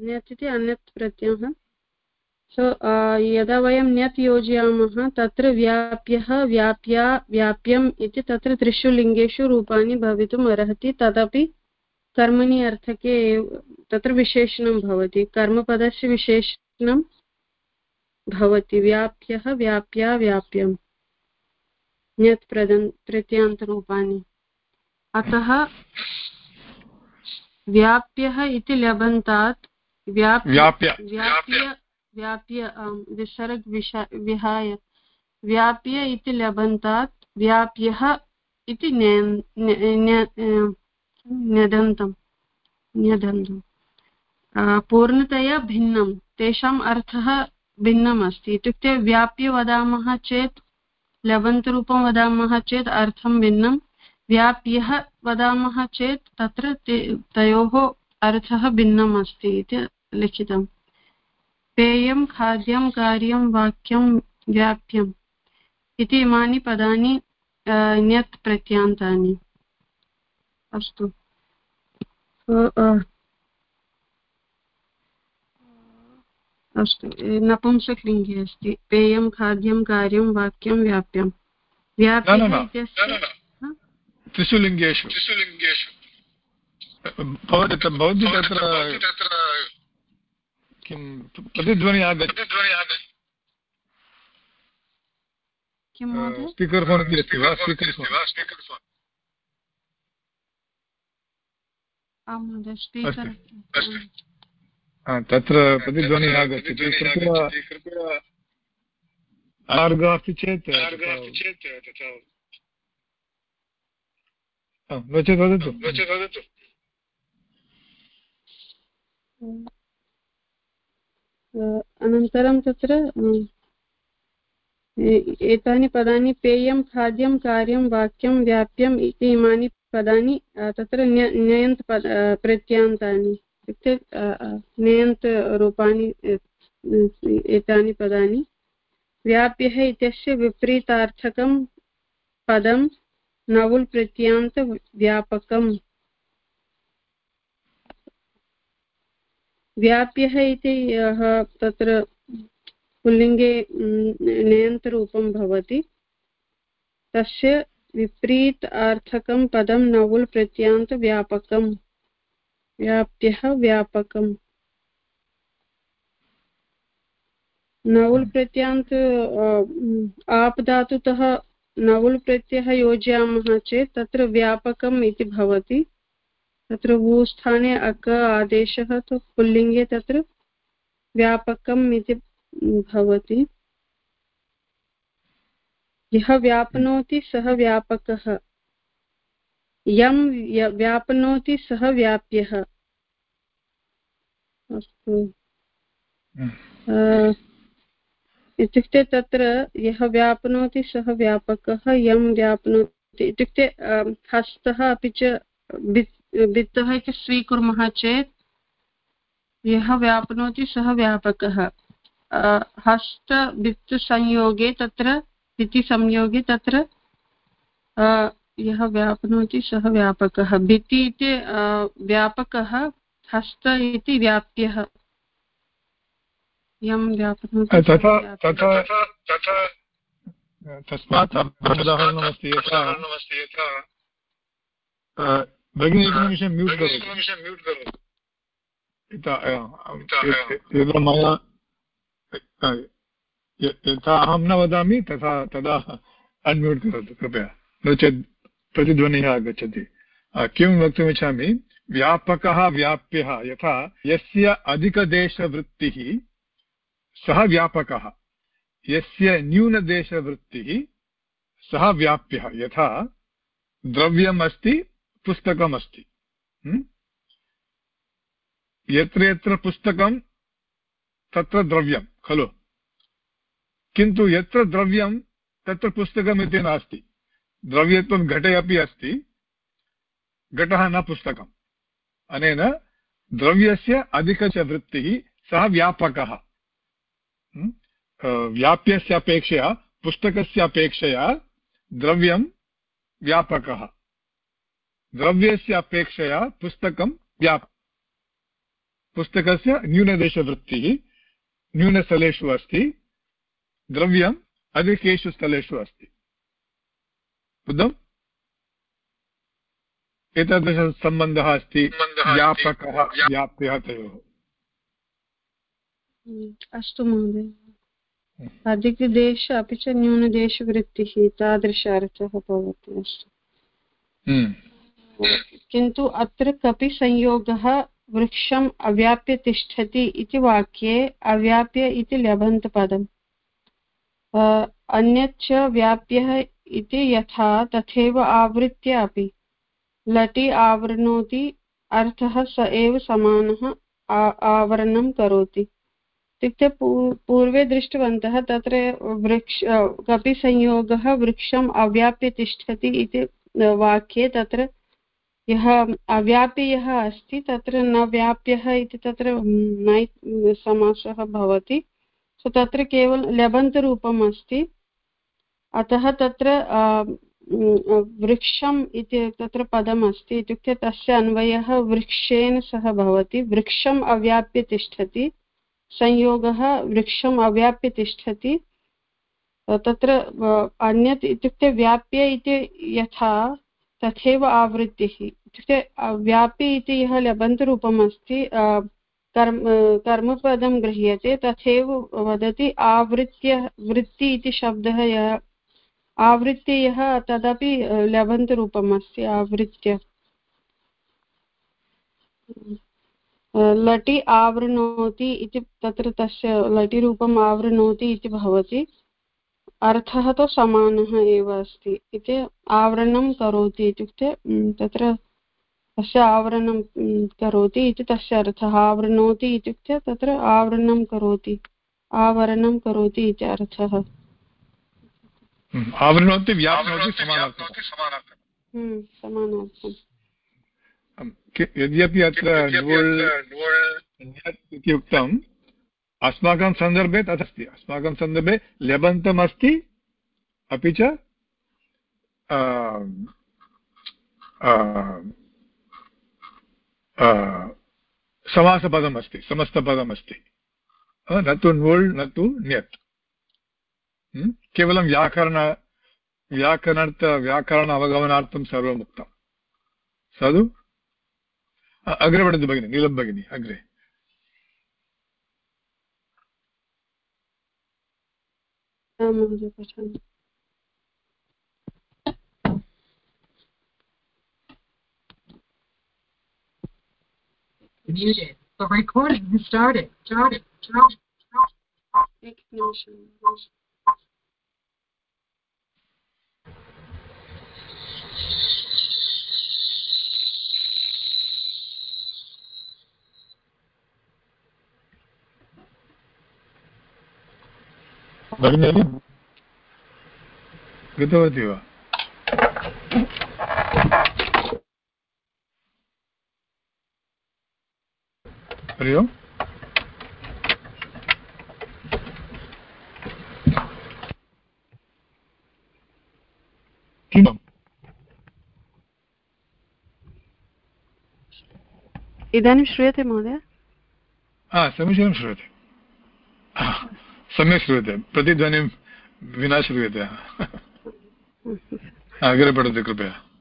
ण्यत् इति अन्यत् प्रत्ययः। सो यदा वयं ण्यत् योजयामः तत्र व्याप्यः व्याप्या व्याप्यम् इति तत्र त्रिषु लिङ्गेषु रूपाणि भवितुम् अर्हति। तदपि कर्मणि अर्थके तत्र विशेषणं भवति। कर्मपदस्य विशेषणं भवति। व्याप्यः व्याप्या व्याप्यम् ण्यत् प्रदन् प्रत्यान्तरूपाणि अतः व्याप्यः इति लबन्तात् व्याप्य व्याप्य। व्याप्य विसर्ग विहाय। व्याप्य इति लबन्तात् व्याप्यः इति न्यदन्तं न्यदन्तं पूर्णतया भिन्नं तेषाम् अर्थः भिन्नम् अस्ति इत्युक्ते व्याप्य वदामः चेत् लबन्तरूपं वदामः चेत् अर्थं भिन्नं व्याप्यः वदामः चेत् तत्र तयोः अर्थः भिन्नम् अस्ति इति लिखितम्। पेयं, खाद्यं, कार्यं, वाक्यं, व्याप्यम्। इति इमानि पदानि ण्यत् प्रत्यान्तानि। अस्तु अस्तु नपुंसकलिङ्गे अस्ति पेयं खाद्यं कार्यं वाक्यं व्याप्यं इत्यस्य त्रिषु लिङ्गेषु त्रिषु लिङ्गेषु भवति भवती तत्र किं प्रतिध्वनि आगच्छति स्पीकर् फोन् अस्ति वा स्पीकर् फोन् तत्र प्रतिध्वनिः आगच्छति। कृपया मार्गः अस्ति चेत् नो चेत् वदतु। नो चेत् वदतु अनन्तरं तत्र एतानि पदानि पेयं खाद्यं कार्यं वाक्यं व्याप्यम् इति इमानि पदानि तत्र ण्ययन्त् प्रत्यान्तानि इत्युक्ते ण्ययन्त् रूपाणि एतानि पदानि। व्याप्यः इत्यस्य विपरीतार्थकं पदं नवुल् प्रत्यान्तव्यापकम् व्याप्यः इति, यः तत्र पुल्लिङ्गे नयन्तरूपं भवति, तस्य विपरीत अर्थकं पदं नवुल् प्रत्यान्तव्यापकम् व्याप्यः व्यापकम्। नवुल् प्रत्यान्त आप् धातुतः नवुल् प्रत्ययः योजयामः चेत् तत्र व्यापकम् इति भवति। तत्र भूस्थाने अक आदेशः तु पुल्लिङ्गे तत्र व्यापकम् इति भवति। यः व्याप्नोति सः व्यापकः। यं व्याप्नोति सः व्याप्यः। अस्तु। हम्म। इत्युक्ते तत्र यः व्याप्नोति सः व्यापकः यं व्याप्नोति इत्युक्ते हस्तः अपि च वित्तः इति स्वीकुर्मः चेत् यः व्याप्नोति सः व्यापकः हस्तवित्तसंयोगे तत्र इति संयोगे तत्र यः व्याप्नोति सः व्यापकः। भित्ति इति व्यापकः हस्त इति व्याप्यः। यं व्याप्नोति तस्मात् उदाहरणमस्ति यथा। भगिनी एकनिमिषं म्यूट् करोतु। यदा मया यथा अहं न वदामि, तथा तदा अन्म्यूट् करोतु, कृपया। नो चेत् प्रतिध्वनिः आगच्छति। किं वक्तुमिच्छामि? व्यापकः व्याप्यः, यथा यस्य अधिकदेशवृत्तिः, सः व्यापकः। यस्य न्यूनदेशवृत्तिः, सः व्याप्यः। यथा द्रव्यम् अस्ति पुस्तकम् अस्ति यत्र यत्र पुस्तकं, तत्र द्रव्यं, खलु? किन्तु यत्र द्रव्यं, तत्र पुस्तकम् इति नास्ति। द्रव्यत्वं घटे अपि अस्ति, घटः न पुस्तकम्। अनेन द्रव्यस्य अधिकच वृत्तिः सः व्यापकः। व्याप्यस्य अपेक्षया, पुस्तकस्य अपेक्षया द्रव्यं व्यापकः। द्रव्यस्य अपेक्षया पुस्तकं व्याप, पुस्तकस्य न्यूनदेशवृत्तिः, न्यूनस्थलेषु अस्ति। द्रव्यम् अधिकेषु स्थलेषु अस्ति। बुद्धम्? एतादृशसम्बन्धः अस्ति व्यापकः व्याप्यः तयोः। अस्तु महोदय। अधिकदेश अपि च न्यूनदेशवृत्तिः तादृश अर्थः भवति अस्तु। हम्म। किन्तु अत्र कपि संयोगः वृक्षम् अव्याप्य तिष्ठति इति वाक्ये अव्याप्य इति लभन्तपदम् अन्यच्च व्याप्यः इति यथा तथैव आवृत्य अपि। लटि आवृणोति, अर्थः स एव समानः आवरणं करोति। इत्युक्ते पूर्वे दृष्टवन्तः तत्र वृक्ष कपिसंयोगः वृक्षम् अव्याप्य तिष्ठति इति वाक्ये तत्र यः अव्याप्य यः अस्ति तत्र न व्याप्यः इति तत्र समासः भवति। सो तत्र केवलं लबन्तरूपम् अस्ति अतः तत्र वृक्षम् इति, तत्र पदम् अस्ति इत्युक्ते तस्य अन्वयः वृक्षेण सह भवति। वृक्षम् अव्याप्य तिष्ठति। संयोगः वृक्षम् अव्याप्य तिष्ठति। तत्र अन्यत् इत्युक्ते व्याप्य इति यथा तथैव आवृत्तिः। इत्युक्ते व्यापि इति यः लबन्तरूपम् अस्ति कर्म, कर्मपदं गृह्यते, तथैव वदति आवृत्य, वृत्ति इति शब्दः यः आवृत्य तदपि लबन्तरूपम् अस्ति आवृत्य। लटि आवृणोति इति, तत्र तस्य लटिरूपम् आवृणोति इति भवति। अर्थः तु समानः एव अस्ति, इति आवरणं करोति इत्युक्ते तत्र तस्य आवरणं करोति इति तस्य अर्थः। आवृणोति इत्युक्ते तत्र आवरणं करोति आवरणं करोति इति अर्थः। आवृणोति यद्यपि अत्र इति उक्तं अस्माकं सन्दर्भे तदस्ति। अस्माकं सन्दर्भे लेबन्तम् अस्ति अपि च समासपदम् अस्ति समस्तपदम् अस्ति न तु नुल् न तु ण्यत् केवलं व्याकरण व्याकरणार्थ व्याकरण अवगमनार्थं सर्वम् उक्तं साधु अग्रे पठतु भगिनि नीलं भगिनि अग्रे Muted. The recording has started. Started. Started. एक निमिषम् भगिनी गतवती वा हरि ओम् इदानीं श्रूयते महोदय? हा समीचीनं श्रूयते. सम्यक् श्रूयते. प्रतिध्वनिं विना श्रूयते. अग्रे पठतु कृपया.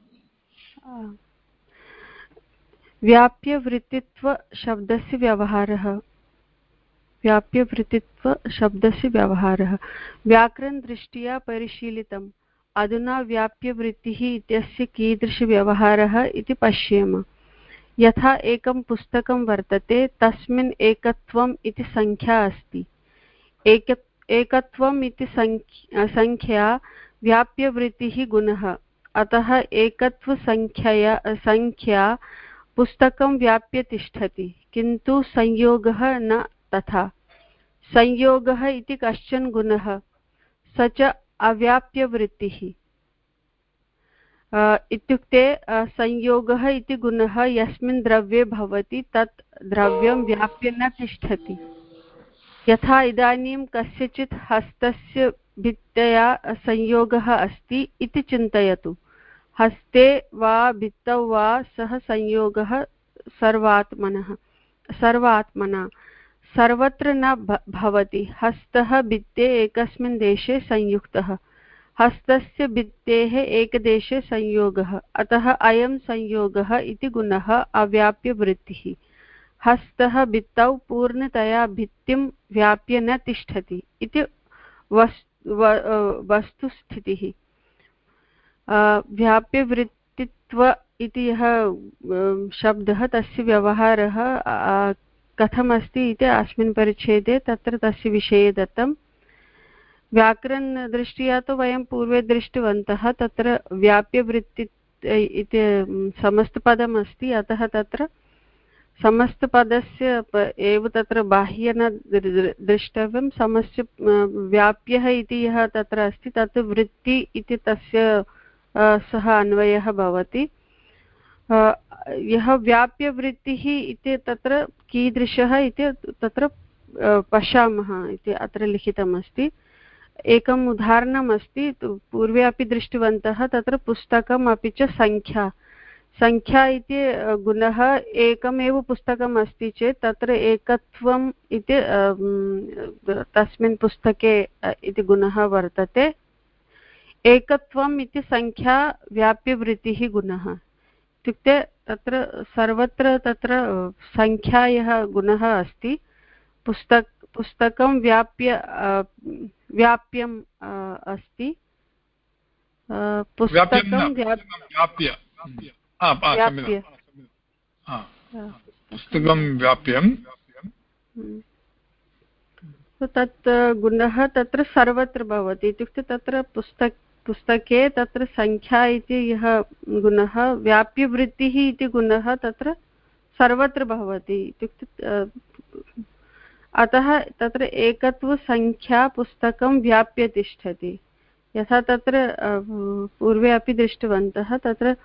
व्याप्यवृत्तित्वशब्दस्य व्यवहारः। व्याप्यवृत्तित्वशब्दस्य व्यवहारः। व्याकरणदृष्ट्या परिशीलितम्। अधुना व्याप्यवृत्तिः इत्यस्य कीदृशव्यवहारः इति पश्येम। यथा एकं पुस्तकं वर्तते, तस्मिन् एकत्वम् इति सङ्ख्या अस्ति। एक एकत्वम् इति सङ्ख्या व्याप्यवृत्तिः गुणः। अतः एकत्वसङ्ख्यया सङ्ख्या पुस्तकं व्याप्य तिष्ठति, किन्तु संयोगः न तथा। संयोगः इति कश्चन गुणः, स च अव्याप्यवृत्तिः। इत्युक्ते संयोगः इति गुणः यस्मिन् द्रव्ये भवति, तत् द्रव्यं व्याप्य न तिष्ठति। यथा इदानीं कस्यचित् हस्तस्य भित्तया संयोगः अस्ति इति चिन्तयतु। हस्ते वा भित्तौ वा सः संयोगः सर्वात्मनः, सर्वात्मना। सर्वत्र न भवति। हस्तः भित्ते एकस्मिन् देशे संयुक्तः। हस्तस्य भित्तेः एकदेशे संयोगः। अतः अयं संयोगः इति गुणः अव्याप्यवृत्तिः हस्तः भित्तौ पूर्णतया भित्तिं व्याप्य न तिष्ठति इति वस्तुस्थितिः। व्याप्यवृत्तित्व इति यः शब्दः, तस्य व्यवहारः कथमस्ति इति अस्मिन् परिच्छेदे तत्र तस्य विषये दत्तं। व्याकरणदृष्ट्या तु वयं पूर्वे दृष्टवन्तः, तत्र व्याप्यवृत्ति इति समस्तपदम् अस्ति अतः तत्र समस्तपदस्य एव तत्र बाह्य न द्रष्टव्यं समस्य व्याप्यः इति यः तत्र अस्ति, तत् वृत्ति इति तस्य सः अन्वयः भवति। यः व्याप्यवृत्तिः इति तत्र कीदृशः इति तत्र पश्यामः इति अत्र लिखितमस्ति। एकम् उदाहरणम् अस्ति पूर्वे अपि दृष्टवन्तः, तत्र पुस्तकम् अपि च सङ्ख्या सङ्ख्या इति गुणः एकमेव पुस्तकम् अस्ति चेत् तत्र एकत्वम् इति तस्मिन् पुस्तके इति गुणः वर्तते। एकत्वम् इति सङ्ख्या व्याप्यवृत्तिः गुणः। इत्युक्ते तत्र सर्वत्र तत्र सङ्ख्या यः गुणः अस्ति। पुस्तक पुस्तकं व्याप्य व्याप्यम् अस्ति। पुस्तकं व्याप्य पुस्तकं व्याप्यं। तत् गुणः तत्र सर्वत्र भवति। इत्युक्ते तत्र पुस्तक पुस्तके तत्र सङ्ख्या इति यः गुणः व्याप्यवृत्तिः इति गुणः तत्र सर्वत्र भवति इत्युक्ते अतः तत्र एकत्वसङ्ख्या पुस्तकं व्याप्य तिष्ठति यथा तत्र पूर्वे अपि दृष्टवन्तः, तत्र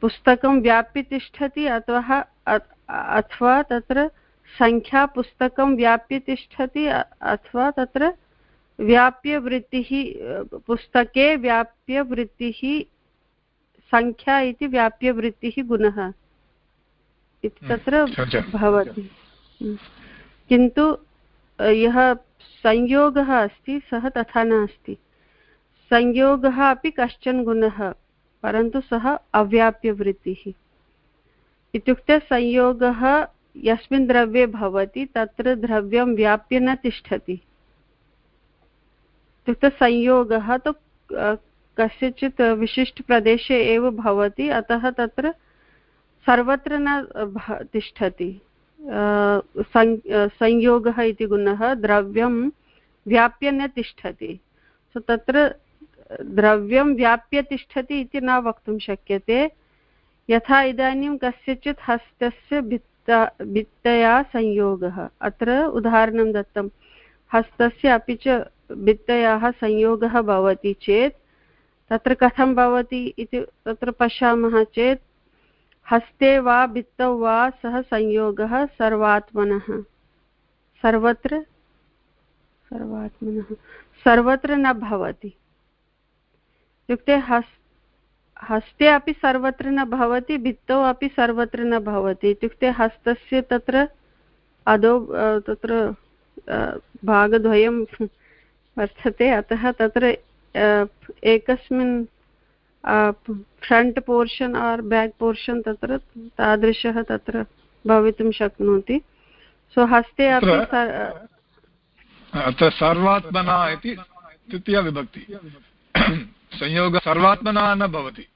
पुस्तकं व्याप्य तिष्ठति अथवा अथवा तत्र सङ्ख्या पुस्तकं व्याप्य तिष्ठति अथवा तत्र व्याप्यवृत्तिः पुस्तके व्याप्यवृत्तिः सङ्ख्या इति व्याप्यवृत्तिः गुणः। इति हम्म, तत्र भवति। किन्तु यः संयोगः अस्ति सः तथा नास्ति। संयोगः अपि कश्चन गुणः परन्तु सः अव्याप्यवृत्तिः इत्युक्ते संयोगः यस्मिन् द्रव्ये भवति तत्र द्रव्यं व्याप्य न तिष्ठति। इत्युक्ते संयोगः तु कस्यचित् विशिष्टप्रदेशे एव भवति, अतः तत्र सर्वत्र न तिष्ठति। संयोगः इति गुणः, द्रव्यं व्याप्य न तिष्ठति। सो तत्र द्रव्यं व्याप्य तिष्ठति इति न वक्तुं शक्यते। यथा इदानीं कस्यचित् हस्तस्य भित्त, भित्तया संयोगः। अत्र उदाहरणं दत्तं। हस्तस्य अपि च भित्तयाः संयोगः भवति चेत्, तत्र कथं भवति इति तत्र पश्यामः चेत्, हस्ते वा भित्तौ वा सः संयोगः सर्वात्मनः। सर्वत्र? सर्वात्मनः। सर्वत्र न भवति। इत्युक्ते हस्, हस्ते अपि सर्वत्र न भवति भित्तौ अपि सर्वत्र न भवति। इत्युक्ते हस्तस्य तत्र अधो तत्र भागद्वयं वर्तते अतः तत्र एकस्मिन् front portion or back portion तत्र तादृशः तत्र भवितुं शक्नोति सो हस्ते अपि अत्र सर्वात्मना इति तृतीया विभक्ति संयोगः सर्वात्मना न भवति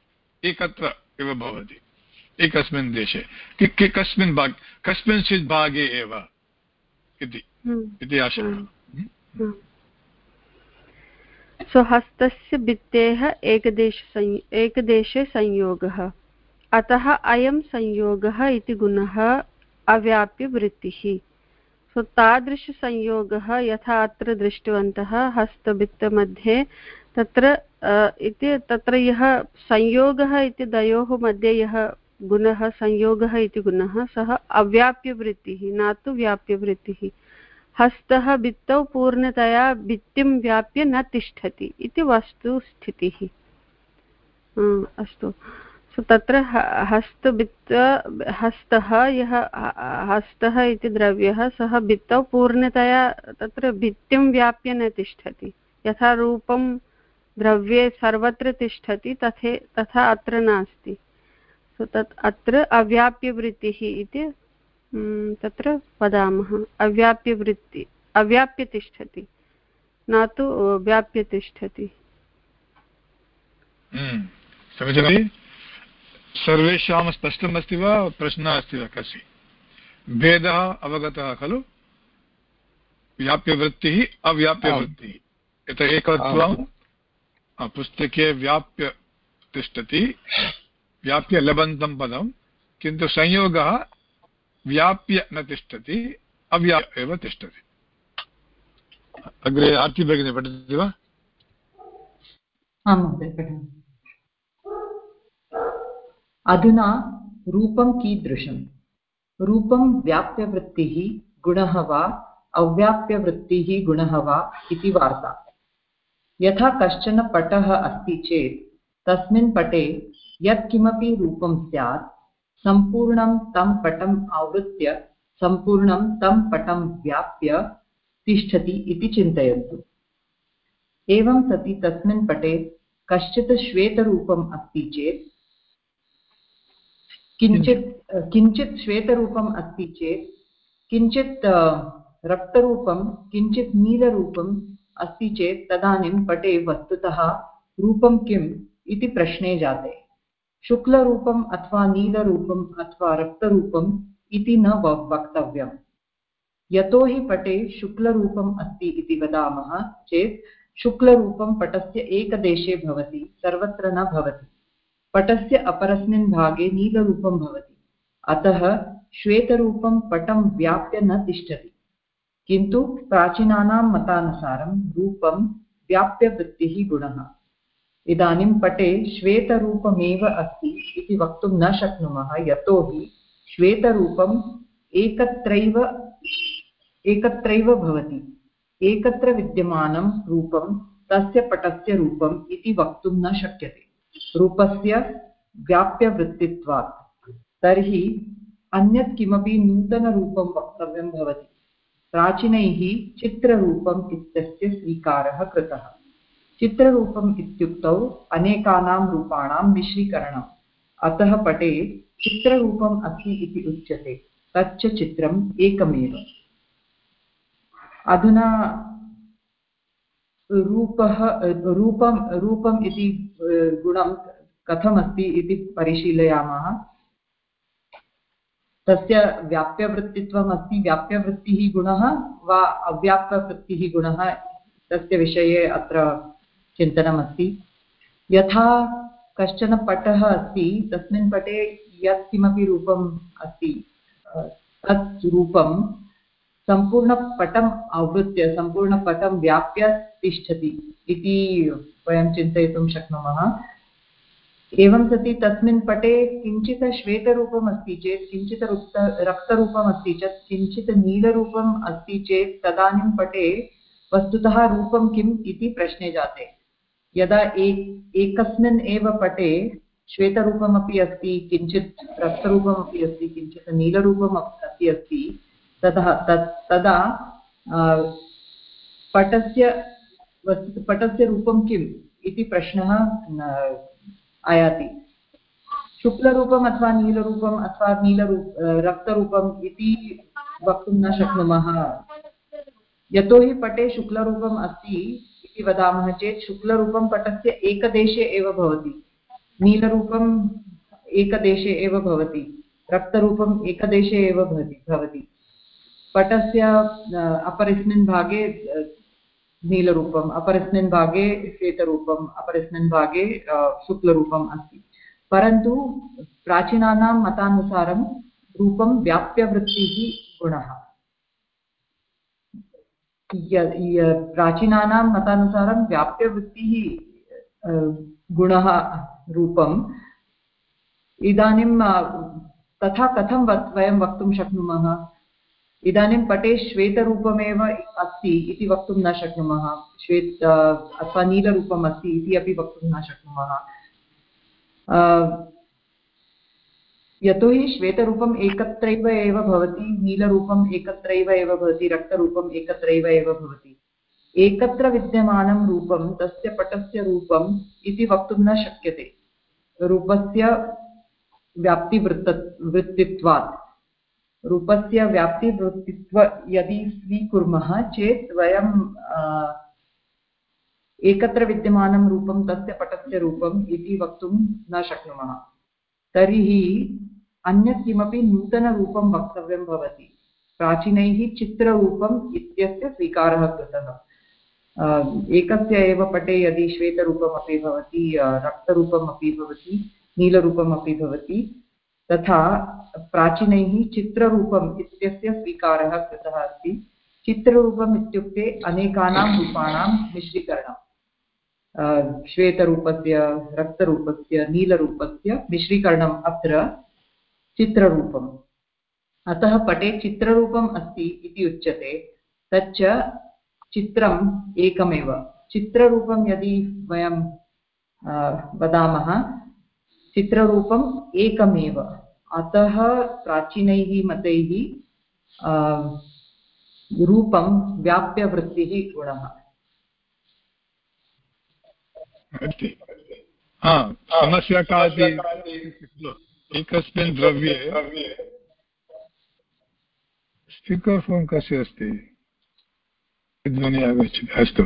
एकत्र एव भवति एकस्मिन् देशे कस्मिन् भाग् कस्मिंश्चित् भागे एव इति हम्म। आशयः। हम्म। स्वहस्तस्य भित्तेः एकदेश एकदेशे संयोगः। अतः अयं संयोगः इति गुणः अव्याप्यवृत्तिः सो तादृशसंयोगः यथा अत्र दृष्टवन्तः हस्तभित्तमध्ये तत्र इति, तत्र यः संयोगः इति द्वयोः मध्ये यः गुणः, संयोगः इति गुणः, सः अव्याप्यवृत्तिः न तु व्याप्यवृत्तिः हस्तः भित्तौ पूर्णतया भित्तिं व्याप्य न तिष्ठति इति वस्तुस्थितिः। अस्तु। सो तत्र हस्तभित्त हस्तः यः, हस्तः इति द्रव्यः, सः भित्तौ पूर्णतया तत्र भित्तिं व्याप्य न तिष्ठति। यथा रूपं द्रव्ये सर्वत्र तिष्ठति, तथे, तथा अत्र नास्ति। सो तत् अत्र अव्याप्यवृत्तिः इति तत्र वदामः अव्याप्यवृत्ति अव्याप्य तिष्ठति न तु व्याप्य तिष्ठति समीचीनं सर्वेषां स्पष्टमस्ति वा प्रश्नः अस्ति वा कस्य? भेदः अवगतः खलु? व्याप्यवृत्तिः अव्याप्यवृत्तिः। यतः एकत्वं पुस्तके व्याप्य तिष्ठति व्याप्य लबन्तं पदं किन्तु संयोगः व्याप्य न तिष्ठति, अव्याप्य एव तिष्ठति। अग्रे आर्ति भगिनी पठति वा? अधुना रूपं कीदृशं? रूपं व्याप्यवृत्तिः गुणः वा, अव्याप्यवृत्तिः गुणः वा इति वार्ता। यथा कश्चन पटः अस्ति चेत्, तस्मिन् पटे यत्किमपि रूपं स्यात् सम्पूर्णं तं पटम् आवृत्य, सम्पूर्णं तं पटं व्याप्य तिष्ठति इति चिन्तयन्तु। एवं सति तस्मिन् पटे कश्चित् श्वेतरूपम् अस्ति चेत्, किञ्चित् किञ्चित् श्वेतरूपम् अस्ति चेत्, किञ्चित् रक्तरूपं, किञ्चित् नीलरूपम् अस्ति चेत् तदानीं पटे वस्तुतः रूपं किम् इति प्रश्ने जाते। शुक्लरूपम् अथवा नीलरूपम् अथवा रक्तरूपम् इति न वक्तव्यम्। यतोहि पटे शुक्लरूपम् अस्ति इति वदामः चेत् शुक्लरूपं पटस्य एकदेशे भवति, सर्वत्र न भवति। पटस्य अपरस्मिन् भागे नीलरूपं भवति। अतः श्वेतरूपं पटं व्याप्य न तिष्ठति। किन्तु प्राचीनानां मतानुसारं रूपं व्याप्यवृत्तिः गुणः। इदानीं पटे श्वेतरूपमेव अस्ति इति वक्तुं न शक्नुमः यतोहि श्वेतरूपम् एकत्रैव एकत्रैव भवति। एकत्र विद्यमानं रूपं, तस्य पटस्य रूपम् इति वक्तुं न शक्यते। रूपस्य व्याप्यवृत्तित्वात्। तर्हि अन्यत् किमपि नूतनरूपं वक्तव्यं भवति। प्राचीनैः चित्ररूपम् इत्यस्य स्वीकारः कृतः। चित्ररूपम् इत्युक्तौ अनेकानां रूपाणां मिश्रीकरणम्। अतः पटे चित्ररूपम् अस्ति इति उच्यते, तच्च चित्रम् एकमेव। अधुना रूपः रूपं रूपम् इति गुणं कथमस्ति इति परिशीलयामः। तस्य व्याप्यवृत्तित्वम् अस्ति, व्याप्यवृत्तिः गुणः वा अव्याप्यवृत्तिः गुणः, तस्य विषये अत्र चिन्तनमस्ति। यथा कश्चन पटः अस्ति, तस्मिन् पटे यत् किमपि रूपम् अस्ति। तत् रूपं सम्पूर्णपटम् आवृत्य, सम्पूर्णपटं व्याप्य तिष्ठति इति वयं चिन्तयितुं शक्नुमः। एवं सति तस्मिन् पटे किञ्चित् श्वेतरूपम् अस्ति चेत्, किञ्चित् रुक्त रक्तरूपम् अस्ति चेत्, किञ्चित् नीलरूपम् अस्ति चेत् तदानीं पटे वस्तुतः रूपं किम् इति प्रश्ने जाते। यदा एक एकस्मिन् एव पटे श्वेतरूपमपि अस्ति, किञ्चित् रक्तरूपमपि अस्ति, किञ्चित् नीलरूपम् अपि अस्ति, ततः तत्, तदा पटस्य वस्तु, पटस्य रूपं किम् इति प्रश्नः आयाति। शुक्लरूपम् अथवा नीलरूपम् अथवा नीलरूप रक्तरूपम् इति वक्तुं न शक्नुमः। यतोहि पटे शुक्लरूपम् अस्ति इति वदामः चेत् शुक्लरूपं पटस्य एकदेशे एव भवति। नीलरूपम् एकदेशे एव भवति। रक्तरूपम् एकदेशे एव भवति भवति। पटस्य अपरस्मिन् भागे नीलरूपम् अपरस्मिन् भागे श्वेतरूपम् अपरस्मिन् भागे शुक्लरूपम् अस्ति। परन्तु प्राचीनानां मतानुसारं रूपं व्याप्यवृत्तिः गुणः। प्राचीनानां मतानुसारं व्याप्यवृत्तिः गुणः रूपम्। इदानीं तथा कथं वयं वक्तुं शक्नुमः? इदानीं पटे श्वेतरूपमेव अस्ति इति वक्तुं न शक्नुमः। श्वेत अथवा नीलरूपम् अस्ति इति अपि वक्तुं न शक्नुमः। यतोहि श्वेतरूपम् एकत्रैव एव भवति, नीलरूपम् एकत्रैव एव भवति, रक्तरूपम् एकत्रैव एव भवति। एकत्र विद्यमानं रूपं, तस्य पटस्य रूपम् इति वक्तुं न शक्यते। रूपस्य व्याप्तिवृत्त वृत्तित्वात्। रूपस्य व्याप्तिवृत्तित्व यदि स्वीकुर्मः चेत् वयं एकत्र विद्यमानं रूपं, तस्य पटस्य रूपम् इति वक्तुं न शक्नुमः। तर्हि अन्यत् किमपि नूतनरूपं वक्तव्यं भवति। प्राचीनैः चित्ररूपम् इत्यस्य स्वीकारः कृतः। एकस्य एव पटे यदि श्वेतरूपमपि भवति रक्तरूपम् अपि भवति, नीलरूपमपि भवति, तथा प्राचीनैः चित्ररूपम् इत्यस्य स्वीकारः कृतः अस्ति। चित्ररूपम् इत्युक्ते अनेकानां रूपाणां मिश्रीकरणम्। श्वेतरूपस्य, रक्तरूपस्य, नीलरूपस्य मिश्रीकरणम् अत्र चित्ररूपम्। अतः पटे चित्ररूपम् अस्ति इति उच्यते। तच्च चित्रम् एकमेव। चित्ररूपं यदि वयं वदामः, चित्ररूपम् एकमेव। अतः प्राचीनैः मतैः रूपं व्याप्यवृत्तिः गुणः। समस्या का एकस्मिन् द्रव्ये स्पीकर् फोन् कस्य अस्ति ध्वनिः आगच्छति अस्तु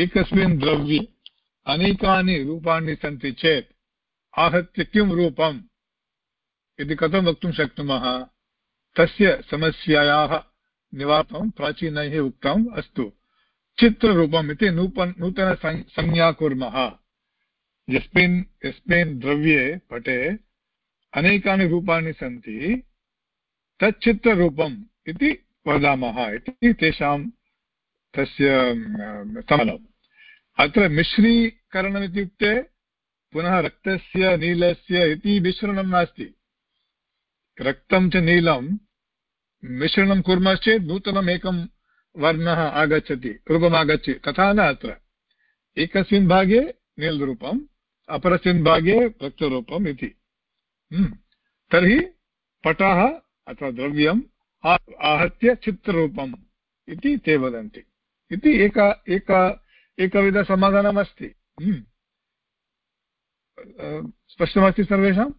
एकस्मिन् द्रव्ये अनेकानि रूपाणि सन्ति चेत् आहत्य किं रूपम् इति कथं वक्तुं शक्नुमः तस्य समस्यायाः निवारणं प्राचीनैः उक्तम् अस्तु चित्ररूपम् इति नूपन् नूतनसंज्ञा कुर्मः यस्मिन् यस्मिन् द्रव्ये पटे अनेकानि रूपाणि सन्ति, तच्चित्ररूपम् इति वदामः इति तेषां तस्य समलम् अत्र मिश्रीकरणम् इत्युक्ते पुनः रक्तस्य, नीलस्य इति मिश्रणं नास्ति। रक्तं च नीलं मिश्रणं कुर्मश्चेत् नूतनम् एकं वर्णः आगच्छति रूपम् आगच्छति तथा न अत्र। एकस्मिन् भागे नीलरूपम्। अपरस्मिन् भागे रक्तरूपम् इति। हम्म। तर्हि पटः अथवा द्रव्यम् आहत्य चित्ररूपम् इति ते वदन्ति। इति एक एक एकविधसमाधानमस्ति हम्म। स्पष्टमस्ति सर्वेषाम्?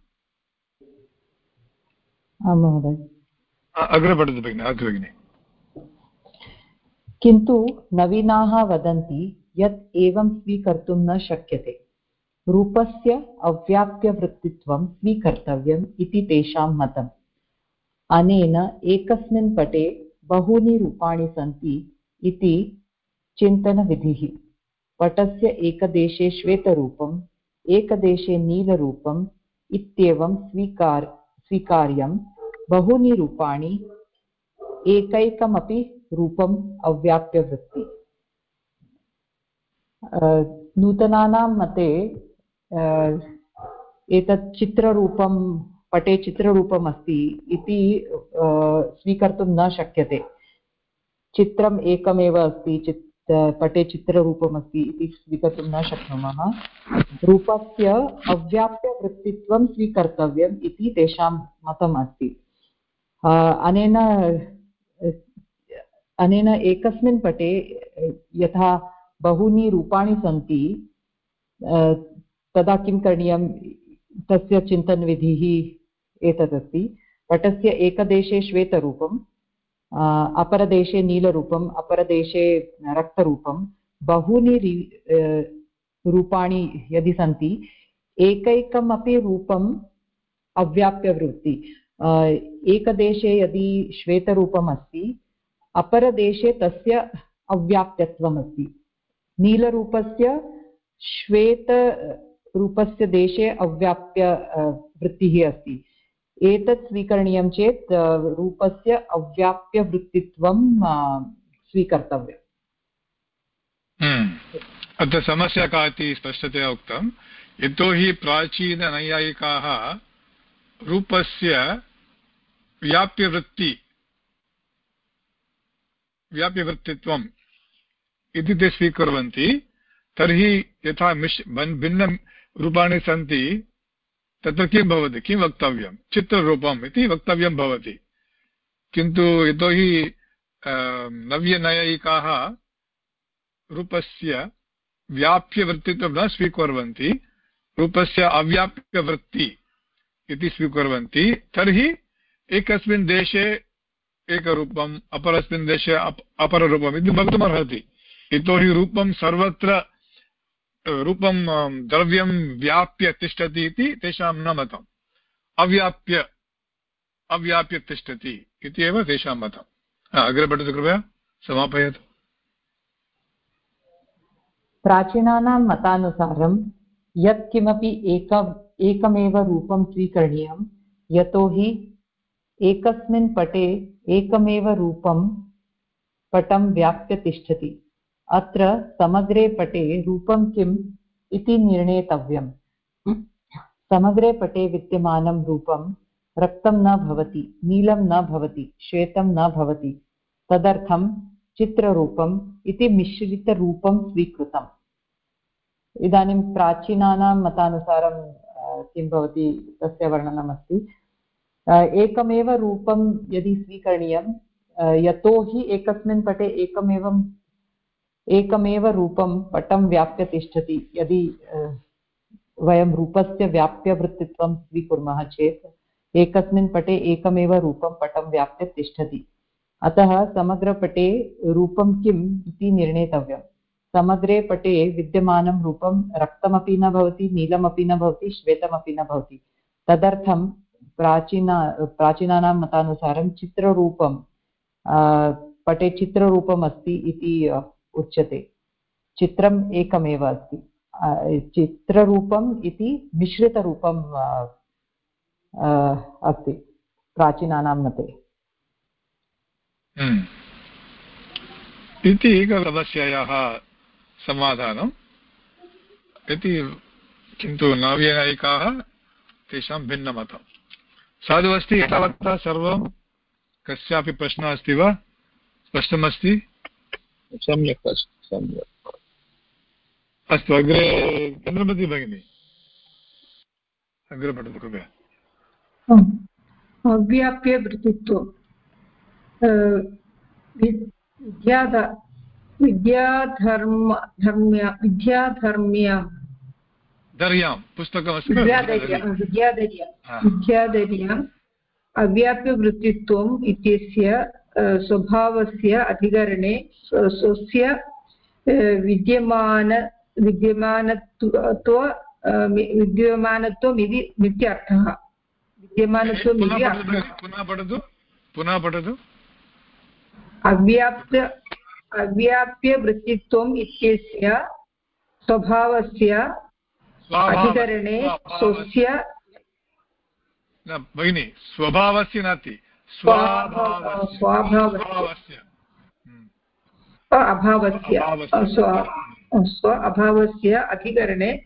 अग्रे पठतु भगिनि अग्रे भगिनि। किन्तु नवीनाः वदन्ति यत् एवं स्वीकर्तुं न शक्यते। रूपस्य अव्याप्यवृत्तित्वं स्वीकर्तव्यम् इति तेषां मतम् अनेन एकस्मिन् पटे बहूनि रूपाणि सन्ति इति चिन्तनविधिः। पटस्य एकदेशे श्वेतरूपम्, एकदेशे नीलरूपम् इत्येवं स्वीकार, स्वीकार्यं बहूनि रूपाणि एकैकमपि रूपम् अव्याप्यवृत्ति। नूतनानां मते एतत् चित्ररूपं, पटे चित्ररूपम् अस्ति इति स्वीकर्तुं न शक्यते। चित्रम् एकमेव अस्ति, चित् पटे चित्ररूपम् अस्ति इति स्वीकर्तुं न शक्नुमः। रूपस्य अव्याप्यवृत्तित्वं स्वीकर्तव्यम् इति तेषां मतम् अस्ति। अनेन अनेन एकस्मिन् पटे यथा बहूनि रूपाणि सन्ति तदा किं करणीयं, तस्य चिन्तनविधिः एतदस्ति। पटस्य एकदेशे श्वेतरूपम् अपरदेशे नीलरूपम्, अपरदेशे रक्तरूपं बहूनि रूपाणि यदि सन्ति, एकैकमपि रूपम् अव्याप्यवृत्ति। एकदेशे यदि श्वेतरूपम् अस्ति अपरदेशे तस्य अव्याप्यत्वम् अस्ति नीलरूपस्य श्वेतरूपस्य देशे अव्याप्य वृत्तिः अस्ति। एतत् स्वीकरणीयं चेत् रूपस्य अव्याप्यवृत्तित्वं स्वीकर्तव्यम्। हम्म। अत्र समस्या का इति स्पष्टतया उक्तं। यतोहि प्राचीननैयायिकाः रूपस्य व्याप्यवृत्ति व्याप्यवृत्तित्वम् इति ते स्वीकुर्वन्ति, तर्हि यथा मिश् भिन्नरूपाणि सन्ति, तत्र किं भवति? किं वक्तव्यं? चित्ररूपम् इति वक्तव्यं भवति। किन्तु यतोहि नव्यनयिकाः रूपस्य व्याप्यवृत्तित्वं न स्वीकुर्वन्ति, रूपस्य अव्याप्यवृत्ति इति स्वीकुर्वन्ति, तर्हि एकस्मिन् देशे एकरूपम्, अपरस्मिन् देशे अपररूपम् इति वक्तुमर्हति यतोहि रूपं सर्वत्र रूपं द्रव्यं व्याप्य तिष्ठति इति तेषां न मतम् अव्याप्य अव्याप्य तिष्ठति इति एव तेषां मतम् अग्रे पठतु कृपया, समापयतु। प्राचीनानां मतानुसारं यत्किमपि एकम्, एकमेव रूपं स्वीकरणीयं, यतोहि एकस्मिन् पटे एकमेव रूपं पटं व्याप्य तिष्ठति। अत्र समग्रे पटे रूपं किम् इति निर्णेतव्यम्। समग्रे पटे विद्यमानं रूपं रक्तं न भवति नीलं न भवति श्वेतं न भवति। तदर्थं चित्ररूपम् इति मिश्रितरूपं स्वीकृतम्। इदानीं प्राचीनानां मतानुसारं किं भवति तस्य वर्णनमस्ति। एकमेव रूपं यदि स्वीकरणीयं यतोहि एकस्मिन् पटे एकमेवं एकमेव रूपं पटं व्याप्य तिष्ठति। यदि वयं रूपस्य व्याप्यवृत्तित्वं स्वीकुर्मः चेत्, एकस्मिन् पटे एकमेव रूपं पटं व्याप्य तिष्ठति। अतः समग्रपटे रूपं किम् इति निर्णेतव्यं समग्रे पटे विद्यमानं रूपं रक्तमपि न भवति, नीलमपि न भवति, श्वेतमपि न भवति। तदर्थं प्राचीना, प्राचीनानां मतानुसारं चित्ररूपं पटे चित्ररूपम् अस्ति इति उच्यते। चित्रम् एकमेव अस्ति। चित्ररूपम् इति मिश्रितरूपम् अस्ति प्राचीनानां मते। हम्म। इति एकसमस्यायाः समाधानम्। इति किन्तु नव्यनैकाः तेषां भिन्नमतम् साधु अस्ति एतावता सर्वं कस्यापि प्रश्नः अस्ति वा? स्पष्टमस्ति? सम्यक् अस्ति सम्यक्। अस्तु अग्रे चन्द्रमती भगिनी। अग्रे पठतु कृपया अव्याप्य वृत्तित्वं। विद्याध विद्याधर्म धर्म्य विद्याधर्म्य। दर्यां पुस्तकमस्ति विद्याधर्याम् अव्याप्यवृत्तित्वम् इत्यस्य स्वभावस्य अधिकरणे स्वस्य विद्यमान विद्यमानत्व विद्यमानत्वम् इति नित्यर्थः। विद्यमानत्वम् इति पुनः पठतु पुनः पठतु। अव्याप्त अव्याप्यवृत्तित्वम् इत्यस्य स्वभावस्य अधिकरणे स्वस्य भगिनि स्वभावस्य नास्ति। स्वाभावस्य। अभावस्य। स्व अभावस्य अधिकरणे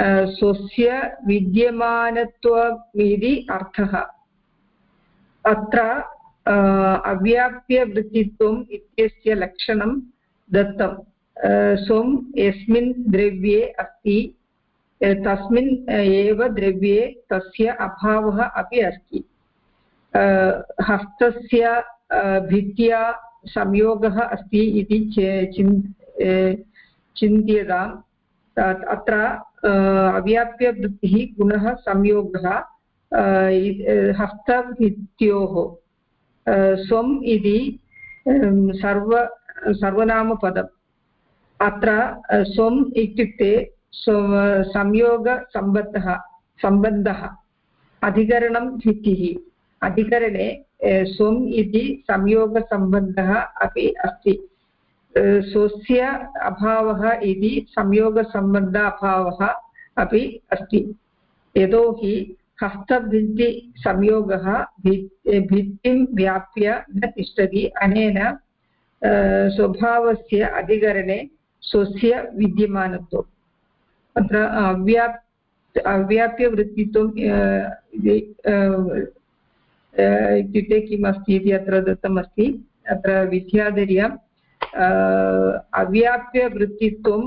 स्वस्य विद्यमानत्वमिति अर्थः। अत्र अव्याप्यवृत्तित्वम् इत्यस्य लक्षणं दत्तं। स्वं यस्मिन् द्रव्ये अस्ति तस्मिन् एव द्रव्ये तस्य अभावः अपि अस्ति। हस्तस्य भित्त्या संयोगः अस्ति इति चिन्त्यताम् अत्र अव्याप्यवृत्तिः गुणः संयोगः हस्तभित्योः स्वम् इति सर्व, सर्वनामपदम्। अत्र स्वम् इत्युक्ते संयोगसम्बद्धः सम्बन्धः अधिकरणं भित्तिः। अधिकरणे स्वम् इति संयोगसम्बन्धः अपि अस्ति। स्वस्य अभावः इति संयोगसम्बन्ध अभावः अपि अस्ति। यतोहि हस्तभित्तिसंयोगः भित्तिं व्याप्य न तिष्ठति। अनेन स्वभावस्य अधिकरणे स्वस्य विद्यमानत्वम्। अत्र अव्याप् अव्याप्यवृत्तित्वम् इत्युक्ते किम् अस्ति इति अत्र दत्तमस्ति। अत्र विद्याधर्याम् अव्याप्यवृत्तित्वं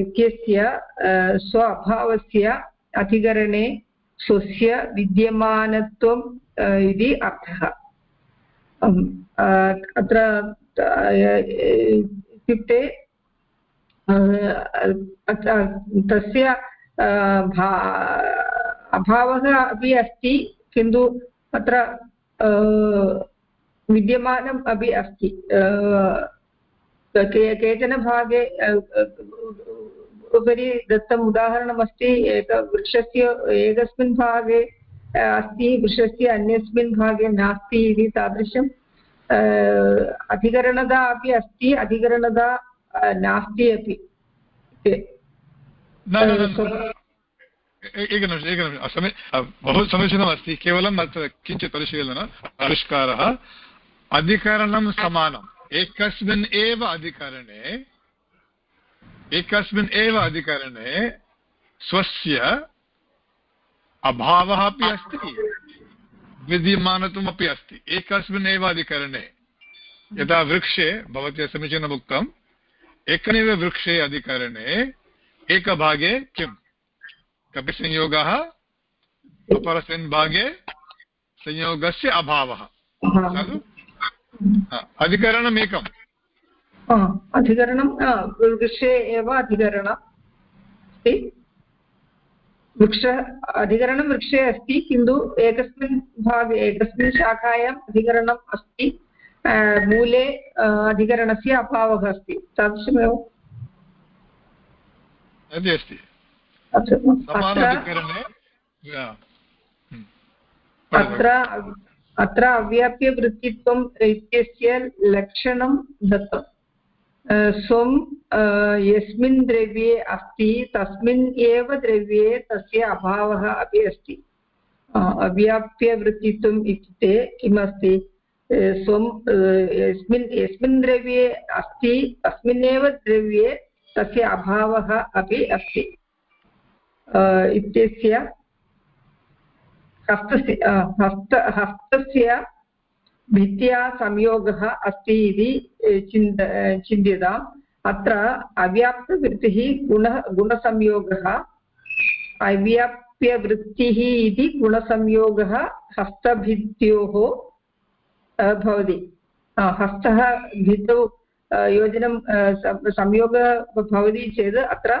इत्यस्य स्व अभावस्य अधिकरणे स्वस्य विद्यमानत्वम् इति अर्थः। अत्र इत्युक्ते तस्य अभावः अपि अस्ति। किन्तु अत्र विद्यमानम् अपि अस्ति। केचन भागे उपरि दत्तम् उदाहरणमस्ति एक वृक्षस्य एकस्मिन् भागे अस्ति वृक्षस्य अन्यस्मिन् भागे नास्ति इति तादृशम् अधिकरणता अपि अस्ति अधिकरणता नास्ति अपि। एकनिमिषम् एकनिमिषं समी बहु समीचीनमस्ति केवलम् अत्र किञ्चित् परिशीलनं परिष्कारः अधिकरणं समानम् एकस्मिन् एव अधिकरणे एकस्मिन् एव अधिकरणे स्वस्य अभावः अपि अस्ति विद्यमानत्वमपि अस्ति एकस्मिन् एव अधिकरणे यदा वृक्षे भवत्या समीचीनम् उक्तम् एकमेव वृक्षे अधिकरणे एकभागे किम् कपिसंयोगः अपरस्मिन् भागे संयोगस्य अभावः। खलु अधिकरणम् एकम् अधिकरणं वृक्षे एव अधिकरणम् अस्ति। वृक्ष अधिकरणं वृक्षे अस्ति किन्तु एकस्मिन् भागे एकस्मिन् शाखायाम् अधिकरणम् अस्ति। मूले अधिकरणस्य अभावः अस्ति। तादृशमेव। अस्ति। अत्र अत्र अव्याप्यवृत्तित्वम् इत्यस्य लक्षणं दत्तम्। स्वं यस्मिन् द्रव्ये अस्ति तस्मिन् एव द्रव्ये तस्य अभावः अपि अस्ति। अव्याप्यवृत्तित्वम् इत्युक्ते किमस्ति? स्वं यस्मिन् यस्मिन् द्रव्ये अस्ति तस्मिन्नेव द्रव्ये तस्य अभावः अपि अस्ति। इत्यस्य हस्तस्य हस्त हस्तस्य भित्त्या संयोगः अस्ति इति चिन्त चिन्त्यताम् अत्र अव्याप्तवृत्तिः गुणः गुणसंयोगः अव्याप्यवृत्तिः इति गुणसंयोगः हस्तभित्योः भवति हस्तः भित्तौ योजनं संयोगः भवति चेत् अत्र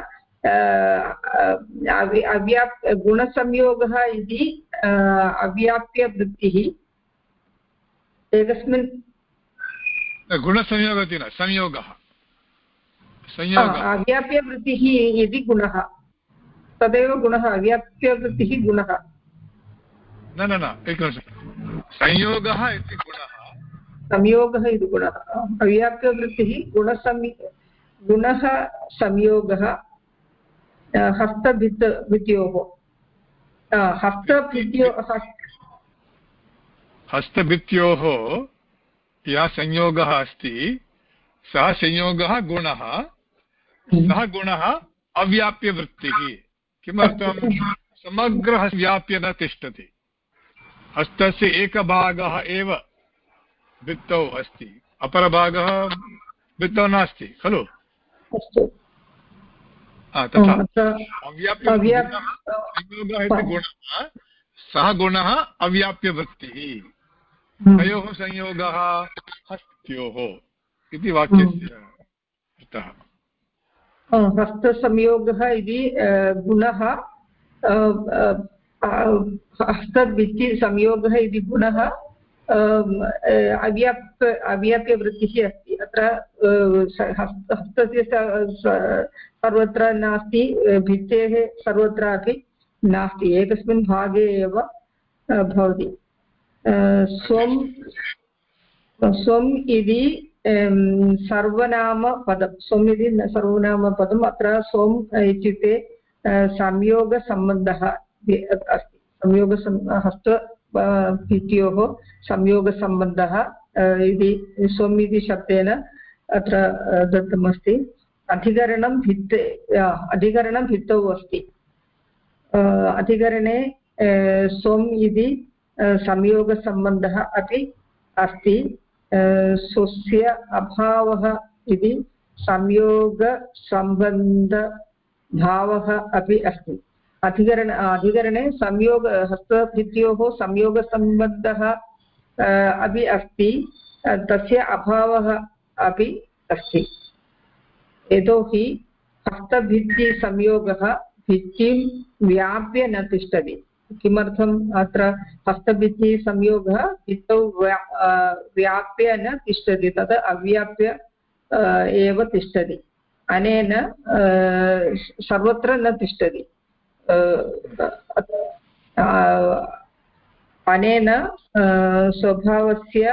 अव्याप् गुणसंयोगः इति अव्याप्यवृत्तिः। एकस्मिन् गुणसंयोगः इति न संयोगः। अव्याप्यवृत्तिः इति गुणः। तदेव गुणः अव्याप्यवृत्तिः गुणः। न न न एकनिमिषं संयोगः इति गुणः। संयोगः इति गुणः। अव्याप्यवृत्तिः गुणसंय गुणः संयोगः। हस्तभित् भित्योः हस्तभित्यो हस्तभित्योः यः संयोगः अस्ति सः संयोगः गुणः सः गुणः अव्याप्यवृत्तिः किमर्थं समग्रः व्याप्य न तिष्ठति हस्तस्य एकभागः एव भित्तौ अस्ति अपरभागः भित्तौ नास्ति खलु गुणः सः गुणः अव्याप्यवृत्तिः तयोः हम्म। संयोगः हस्त्योः इति वाक्यस्य अर्थः। हस्तसंयोगः इति गुणः हस्तभित्तिसंयोगः इति गुणः अव्याप् अव्याप्यवृत्तिः अस्ति। अत्र हस्तस्य सर्वत्र नास्ति भित्तेः सर्वत्रापि नास्ति, एकस्मिन् भागे एव भवति। स्वं स्वम् इति सर्वनामपदं स्वम् इति सर्वनामपदम् अत्र स्वम् इत्युक्ते संयोगसम्बन्धः अस्ति। संयोगसम्, हस्त भित्योः संयोगसम्बन्धः इति स्वम् इति शब्देन अत्र दत्तमस्ति। अधिकरणं भित्ते अधिकरणं भित्तौ अस्ति। अधिकरणे स्वम् इति संयोगसम्बन्धः अपि अस्ति। स्वस्य अभावः इति संयोगसम्बन्धभावः अपि अस्ति। अधिकरण, अधिकरणे संयोग, हस्तभित्योः संयोगसम्बद्धः अपि अस्ति। तस्य अभावः अपि अस्ति। यतोहि हस्तभित्तिसंयोगः भित्तिं व्याप्य न तिष्ठति। किमर्थम् अत्र हस्तभित्तिसंयोगः भित्तौ व्या व्याप्य न तिष्ठति तद् अव्याप्य एव तिष्ठति। अनेन सर्वत्र न तिष्ठति। अनेन स्वभावस्य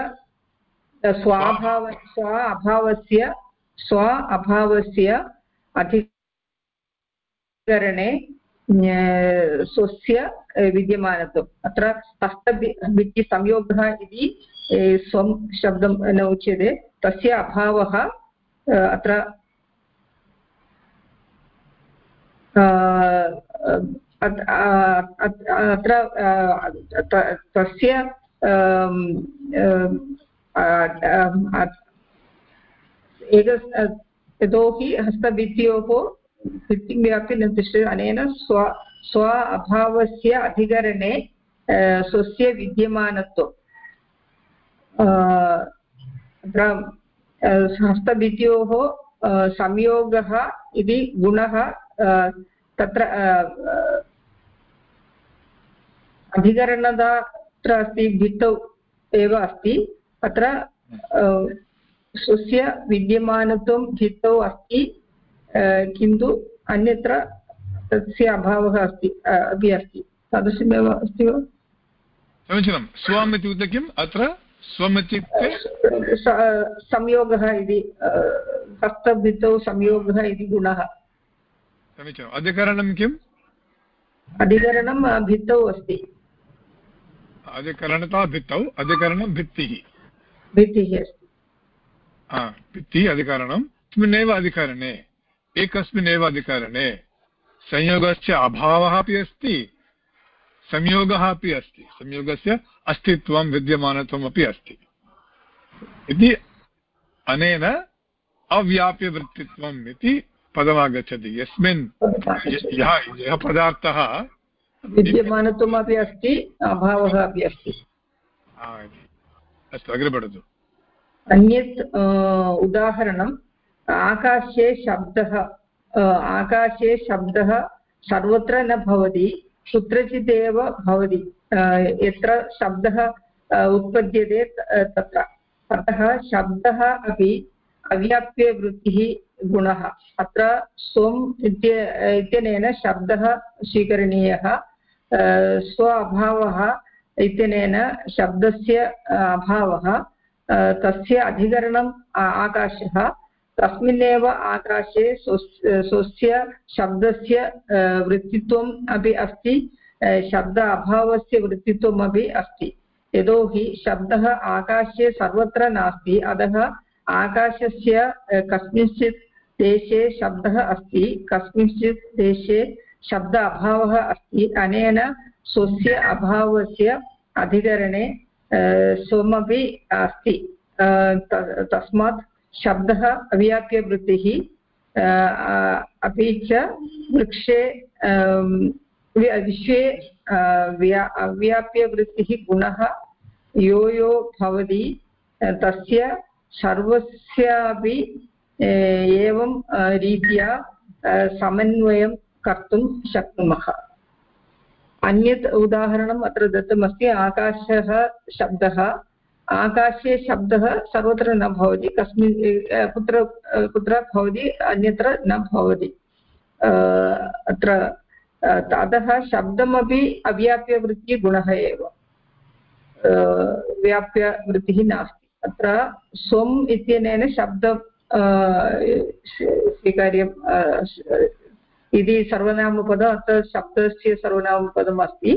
स्वाभाव स्व अभावस्य स्व अभावस्य अधिकरणे स्वस्य विद्यमानत्वम्। अत्र हस्तभित्तिसंयोगः इति स्वं शब्दं न उच्यते। तस्य अभावः अत्र अत्र तस्य एक यतोहि हस्तभित्योः भित्तिं व्याप्य अनेन स्व स्व अभावस्य अधिकरणे स्वस्य विद्यमानत्वम्। अत्र हस्तभित्योः संयोगः इति गुणः तत्र अधिकरणता अत्र अस्ति भित्तौ एव अस्ति। अत्र स्वस्य विद्यमानत्वं भित्तौ अस्ति किन्तु अन्यत्र तस्य अभावः अस्ति अपि अस्ति। तादृशमेव अस्ति वा? समीचीनं। स्वम् इत्युक्ते किम्? अत्र स्वम् इत्युक्ते संयोगः इति हस्तभित्तौ संयोगः इति गुणः। समीचीनम्। अधिकरणं किम्? अधिकरणं भित्तौ अस्ति। अधिकरणता भित्तौ अधिकरणं भित्तिः। भित्तिः अस्ति। भित्तिः अधिकरणं। तस्मिन्नेव अधिकरणे एकस्मिन्नेव अधिकरणे संयोगस्य अभावः अपि अस्ति संयोगः अपि अस्ति संयोगस्य अस्तित्वं विद्यमानत्वम् अपि अस्ति। इति अनेन अव्याप्यवृत्तित्वम् इति पदमागच्छति। यस्मिन् यः यः पदार्थः विद्यमानत्वमपि अस्ति अभावः अपि अस्ति। अस्तु अग्रे पठतु। अन्यत् उदाहरणम् आकाशे शब्दः आकाशे शब्दः सर्वत्र न भवति कुत्रचिदेव भवति यत्र शब्दः उत्पद्यते तत्र। अतः शब्दः अपि अव्याप्यवृत्तिः गुणः। अत्र स्वम् इत्यनेन शब्दः स्वीकरणीयः। स्व अभावः इत्यनेन शब्दस्य अभावः। तस्य अधिकरणम् आकाशः। तस्मिन्नेव आकाशे स्वस्य शब्दस्य वृत्तित्वम् अपि अस्ति। शब्द अभावस्य वृत्तित्वम् अपि अस्ति। यतोहि शब्दः आकाशे सर्वत्र नास्ति। अतः आकाशस्य कस्मिंश्चित् देशे शब्दः अस्ति, कस्मिंश्चित् देशे शब्द अभावः अस्ति, अनेन स्वस्य अभावस्य अधिकरणे स्वमपि अस्ति। तस्मात् शब्दः अव्याप्यवृत्तिः अपि च वृक्षे विश्वे अव्याप्यवृत्तिः गुणः यो यो भवति तस्य सर्वस्यापि एवं रीत्या समन्वयं कर्तुं शक्नुमः। अन्यत् उदाहरणम् अत्र दत्तमस्ति, आकाशः शब्दः। आकाशे शब्दः सर्वत्र न भवति, कस्मिन् कुत्र कुत्र भवति, अन्यत्र न भवति। अत्र अतः शब्दमपि अव्याप्यवृत्तिगुणः एव। व्याप्यवृत्तिः नास्ति। अत्र स्वम् इत्यनेन शब्द स्वीकार्यं इति सर्वनामपदम्, अत्र शब्दस्य सर्वनामपदम् अस्ति।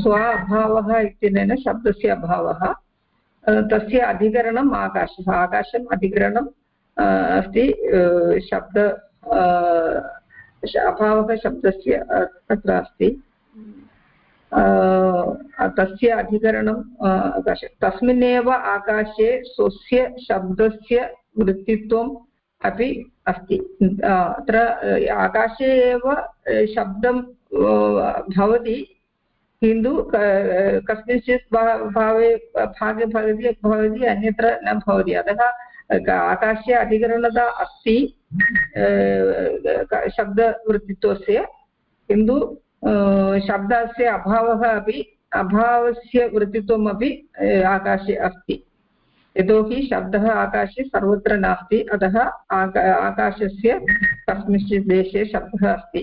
स्व अभावः इत्यनेन शब्दस्य अभावः। तस्य अधिकरणम् आकाशः। आकाशम् अधिकरणम् अस्ति शब्द अभावः शब्दस्य तत्र अस्ति। तस्य अधिकरणम् आकाश। तस्मिन्नेव आकाशे स्वस्य शब्दस्य वृत्तित्वम् अपि अस्ति। अत्र आकाशे एव शब्दं भवति। किन्तु कस्मिंश्चित् भावे, भागे भवति भवति, अन्यत्र न भवति। अतः आकाशे अधिकरणता अस्ति शब्दवृत्तित्वस्य। किन्तु शब्दस्य अभावः अपि, अभावस्य वृत्तित्वम् अपि आकाशे अस्ति। यतोहि शब्दः आकाशे सर्वत्र नास्ति, अतः आकाशस्य कस्मिंश्चित् देशे शब्दः अस्ति।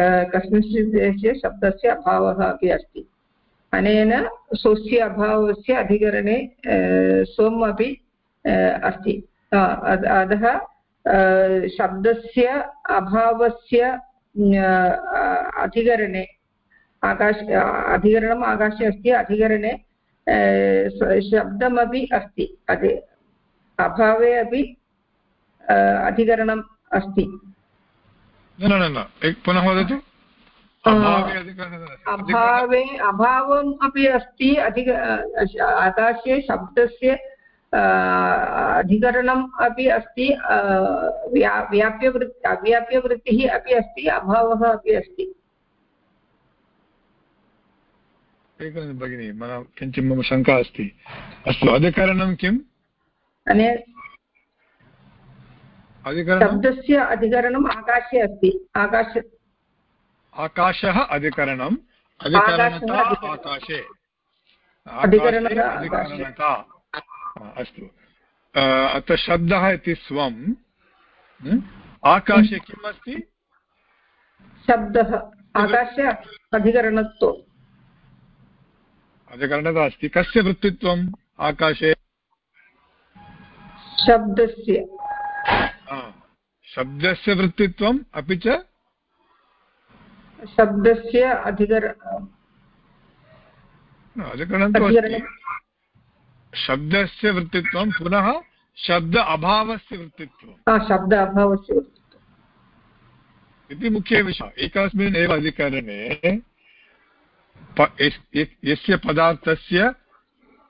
कस्मिंश्चित् देशे शब्दस्य अभावः अपि अस्ति। अनेन स्वस्य अभावस्य अधिकरणे स्वम् अपि अस्ति। अतः शब्दस्य अभावस्य अधिकरणे आकाश अधिकरणम् आकाशे अस्ति अधिकरणे शब्दमपि अस्ति अदे अभावे अपि अधिकरणम् अस्ति। न न न पुनः वदतु। अभावे अभावम् अपि अस्ति अधिक आकाशे शब्दस्य अधिकरणम् अपि अस्ति व्याप्यवृत्ति अव्याप्यवृत्तिः अपि अस्ति अभावः अपि अस्ति। भगिनि मम किञ्चित् मम शङ्का अस्ति। अस्तु अधिकरणं किम्? शब्दस्य अधिकरणम् आकाशे अस्ति। आकाश आकाशः अधिकरणम्। अधिकरणता आकाशे। अधिकरणता। अस्तु। अत्र शब्दः इति स्वम्। आकाशे किम् अस्ति शब्दः। आकाशे अधिकरणत्वम्। अधिकरणता अस्ति कस्य वृत्तित्वम्? आकाशे। शब्दस्य। शब्दस्य वृत्तित्वम् अपि च? शब्दस्य अधिकर अधिकरणं शब्दस्य वृत्तित्वं पुनः शब्द अभावस्य वृत्तित्वं शब्द अभावस्य वृत्तित्वम्। इति मुख्यविषयः एकस्मिन् एव अधिकरणे यस्य पदार्थस्य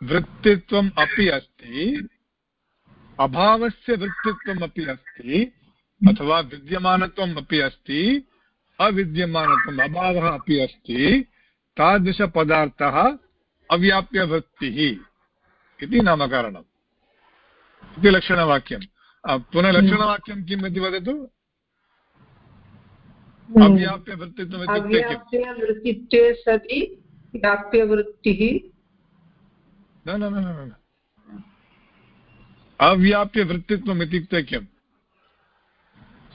वृत्तित्वम् अपि अस्ति अभावस्य वृत्तित्वम् अपि अस्ति अथवा विद्यमानत्वम् अपि अस्ति अविद्यमानत्वम् अभावः अपि अस्ति तादृशपदार्थः अव्याप्यवृत्तिः इति नामकरणम् इति लक्षणवाक्यं पुनः लक्षणवाक्यं किम् इति वदतु? अव्याप्यवृत्तित्वम् इत्युक्ते वृत्तित्वे सति व्याप्यवृत्तिः। न न न अव्याप्यवृत्तित्वम् इत्युक्ते किम्?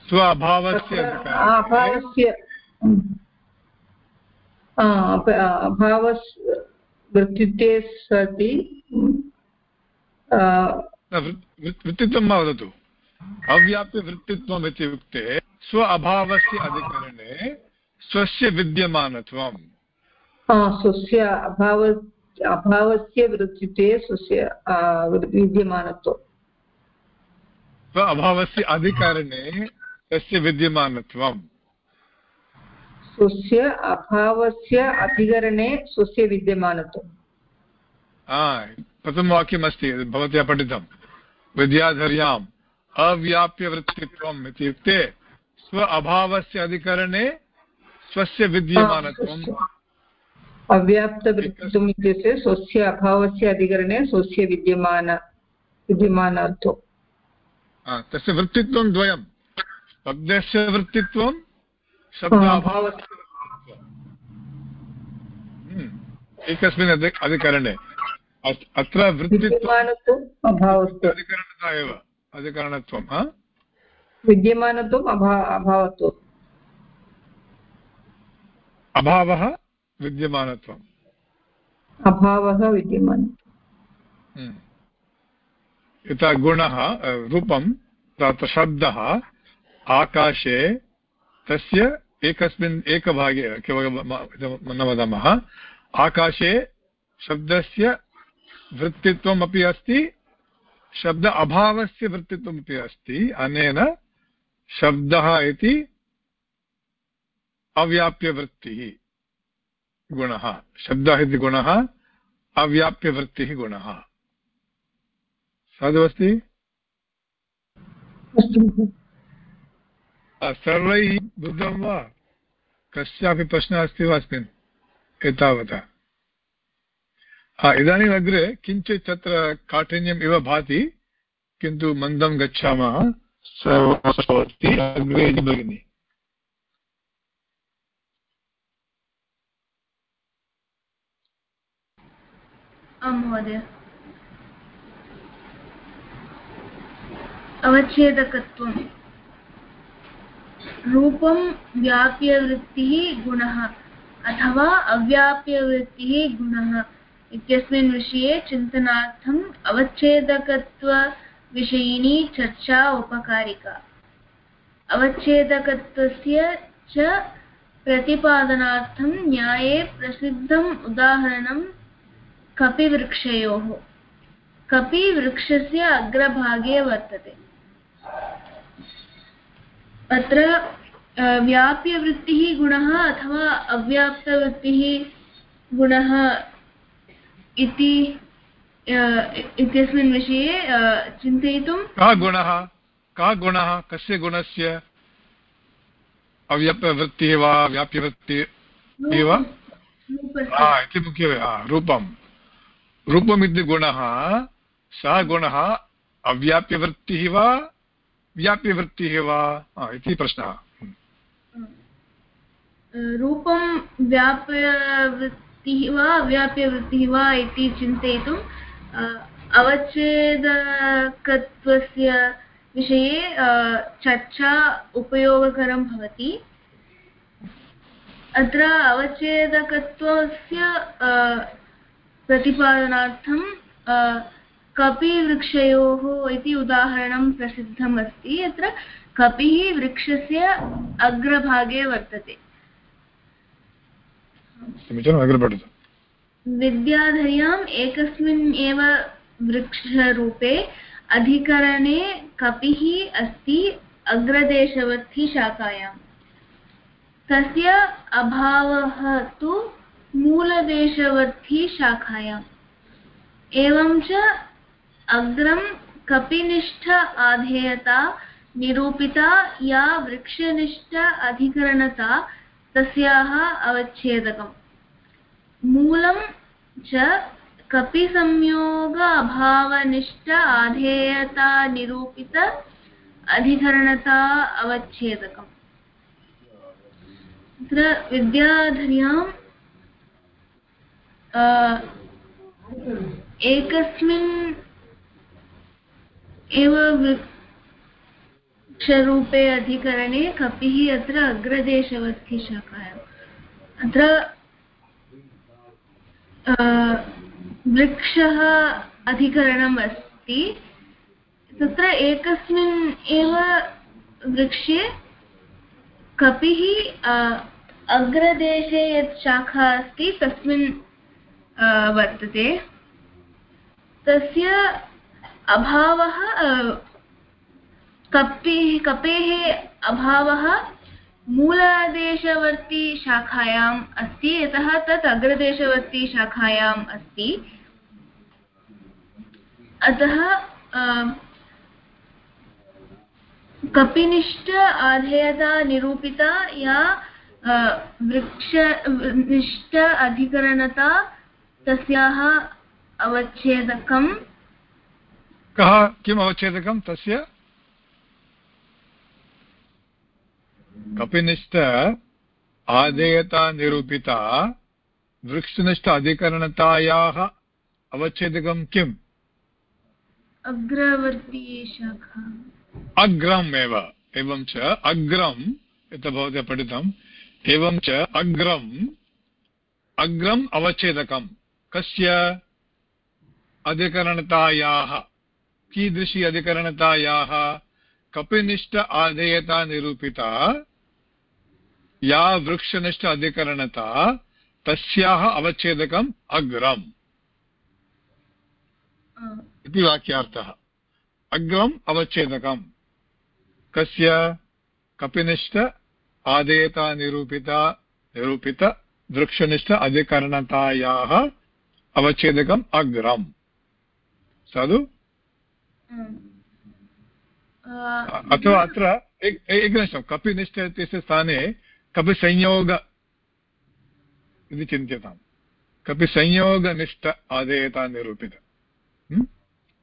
स्व अभावस्य अभावस्य अभाववृत्तित्वे सति वृत्तित्वं मा वदतु। अव्याप्यवृत्तित्वम् इत्युक्ते स्व अभावस्य अधिकरणे स्वस्य विद्यमानत्वं स्वस्य अभाव अभावस्य वृत्तित्वे स्वस्य विद्यमानत्वं स्व अभावस्य अधिकरणे तस्य विद्यमानत्वं स्वस्य अभावस्य अधिकरणे स्वस्य विद्यमानत्वं प्रथमवाक्यमस्ति भवत्या पठितं। विद्याधर्याम् अव्याप्यवृत्तित्वम् इत्युक्ते स्व अभावस्य अधिकरणे स्वस्य विद्यमानत्वम्। अव्याप्तवृत्तित्वम् इत्युक्ते स्वस्य अभावस्य अधिकरणे स्वस्य विद्यमान विद्यमानत्वं तस्य वृत्तित्वं द्वयं शब्दस्य वृत्तित्वं शब्द अभावस्य हम्म, एकस्मिन् अधिकरणे। अत्र अधिकरणता एव अधिकरणत्वं विद्यमानत्वम् अभा अभावत्वम्। अभावः विद्यमानत्वम्। अभावः विद्यमान हम्म। यथा गुणः रूपं तत्र शब्दः आकाशे तस्य एकस्मिन् एकभागे न वदामः आकाशे शब्दस्य वृत्तित्वमपि अस्ति शब्द अभावस्य वृत्तित्वमपि अस्ति अनेन शब्दः इति अव्याप्यवृत्तिः गुणः। शब्दः इति गुणः अव्याप्यवृत्तिः गुणः। साधु अस्ति। सर्वैः बुद्धं वा? कस्यापि प्रश्नः अस्ति वा अस्मिन्? एतावता। इदानीम् अग्रे किञ्चित् तत्र काठिन्यम् इव भाति, किन्तु मन्दं गच्छामः। अवच्छेदकत्वं। रूपं व्याप्यवृत्तिः गुणः, अथवा अव्याप्यवृत्तिः गुणः। इत्यस्मिन् विषये चिन्तनार्थम् अवच्छेदकत्वविषयिणी चर्चा उपकारिका अवच्छेदकत्वस्य च प्रतिपादनार्थं न्याये प्रसिद्धम् उदाहरणं कपिवृक्षयोः। कपिवृक्षस्य अग्रभागे वर्तते। अत्र व्याप्यवृत्तिः गुणः अथवा अव्याप्तवृत्तिः गुणः इति इत्यस्मिन् विषये चिन्तयितुं कः गुणः कः गुणः कस्य गुणस्य? अव्याप्यवृत्तिः वा व्याप्यवृत्तिः वा इति मुख्य रूपं रूपमिति गुणः सः गुणः अव्याप्यवृत्तिः वा व्याप्यवृत्तिः वा? इति प्रश्नः। रूपं व्याप्यवृत्ति वृत्तिः वा अव्याप्यवृत्तिः वा इति चिन्तयितुम् अवच्छेदकत्वस्य विषये चर्चा उपयोगकरं भवति। अत्र अवच्छेदकत्वस्य प्रतिपादनार्थं कपिवृक्षयोः इति उदाहरणं प्रसिद्धम् अस्ति अत्र कपिः वृक्षस्य अग्रभागे वर्तते। समीचीनम् अग्रे पठतु विद्याधर्याम् एकस्मिन् एव वृक्षरूपे अधिकरणे कपिः अस्ति अग्रदेशवत्ति शाखायाम्। तस्य अभावः तु मूलदेशवर्थी शाखायाम्। एवं च अग्रं कपिनिष्ठ आधेयता, निरूपिता या वृक्षनिष्ठ अधिकरणता तस्याः अवच्छेदकम्। मूलं च कपिसंयोग अभावनिष्ठ आधेयता निरूपित अधिकरणता अवच्छेदकम्। तत्र विद्याधर्याम् एकस्मिन् एव वृक्षरूपे अधिकरणे कपिः अत्र अग्रदेशवर्थी शाखायाम् अत्र वृक्षः अधिकरणम् अस्ति। तत्र एकस्मिन् एव वृक्षे कपिः अग्रदेशे यत् शाखा अस्ति, तस्मिन् वर्तते। तस्य अभावः कपिः कपेः अभावः मूलादेशवर्ती शाखायाम् अस्ति, यतः तत् अग्रदेशवर्ती शाखायाम् अस्ति। अतः कपिनिष्ठ, आधेयता, निरूपिता, या वृक्षनिष्ठ अधिकरणता, तस्याः अवच्छेदकं कः, किम् अवच्छेदकं? तस्य कपिनिष्ठ आदेयता निरूपिता वृक्षनिष्ठ अधिकरणतायाः अवच्छेदकं किम्? अग्रवर्ती शाखा। अग्रम् एव एवं च अग्रम् यत् भवत्या पठितम् एवं च अग्रम् अग्रम् अवच्छेदकं कस्य? अधिकरणतायाः कीदृशी अधिकरणतायाः? कपिनिष्ठ आधेयता निरूपिता या वृक्षनिष्ठ अधिकरणता तस्याः अवच्छेदकम् अग्रम्। इति वाक्यार्थः। अग्रम् अवच्छेदकम्। कस्य? कपिनिष्ठ आदेयता निरूपिता निरूपित वृक्षनिष्ठ अधिकरणतायाः अवच्छेदकम् अग्रम्। साधु? अथवा अत्र एकनिष्ठं कपिनिष्ठ इत्यस्य स्थाने कपिसंयोग इति चिन्त्यताम्। कपिसंयोगनिष्ठ आदेयता निरूपित।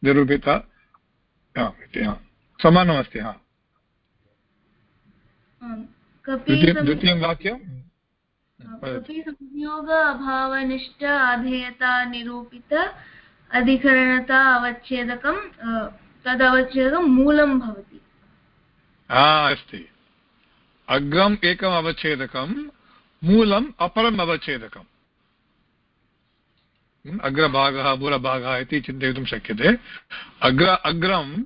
निरूपित समानमस्ति हा। द्वितीयं वाक्यं? संयोग अभावनिष्ठ आधेयता निरूपित अधिकरणता अवच्छेदकं तदवच्छेदकं मूलं भवति। अस्ति। अग्रम् एकम् अवच्छेदकं मूलम् अपरम् अवच्छेदकम्। अग्रभागः, मूलभागः इति चिन्तयितुं शक्यते। अग्र, अग्रम्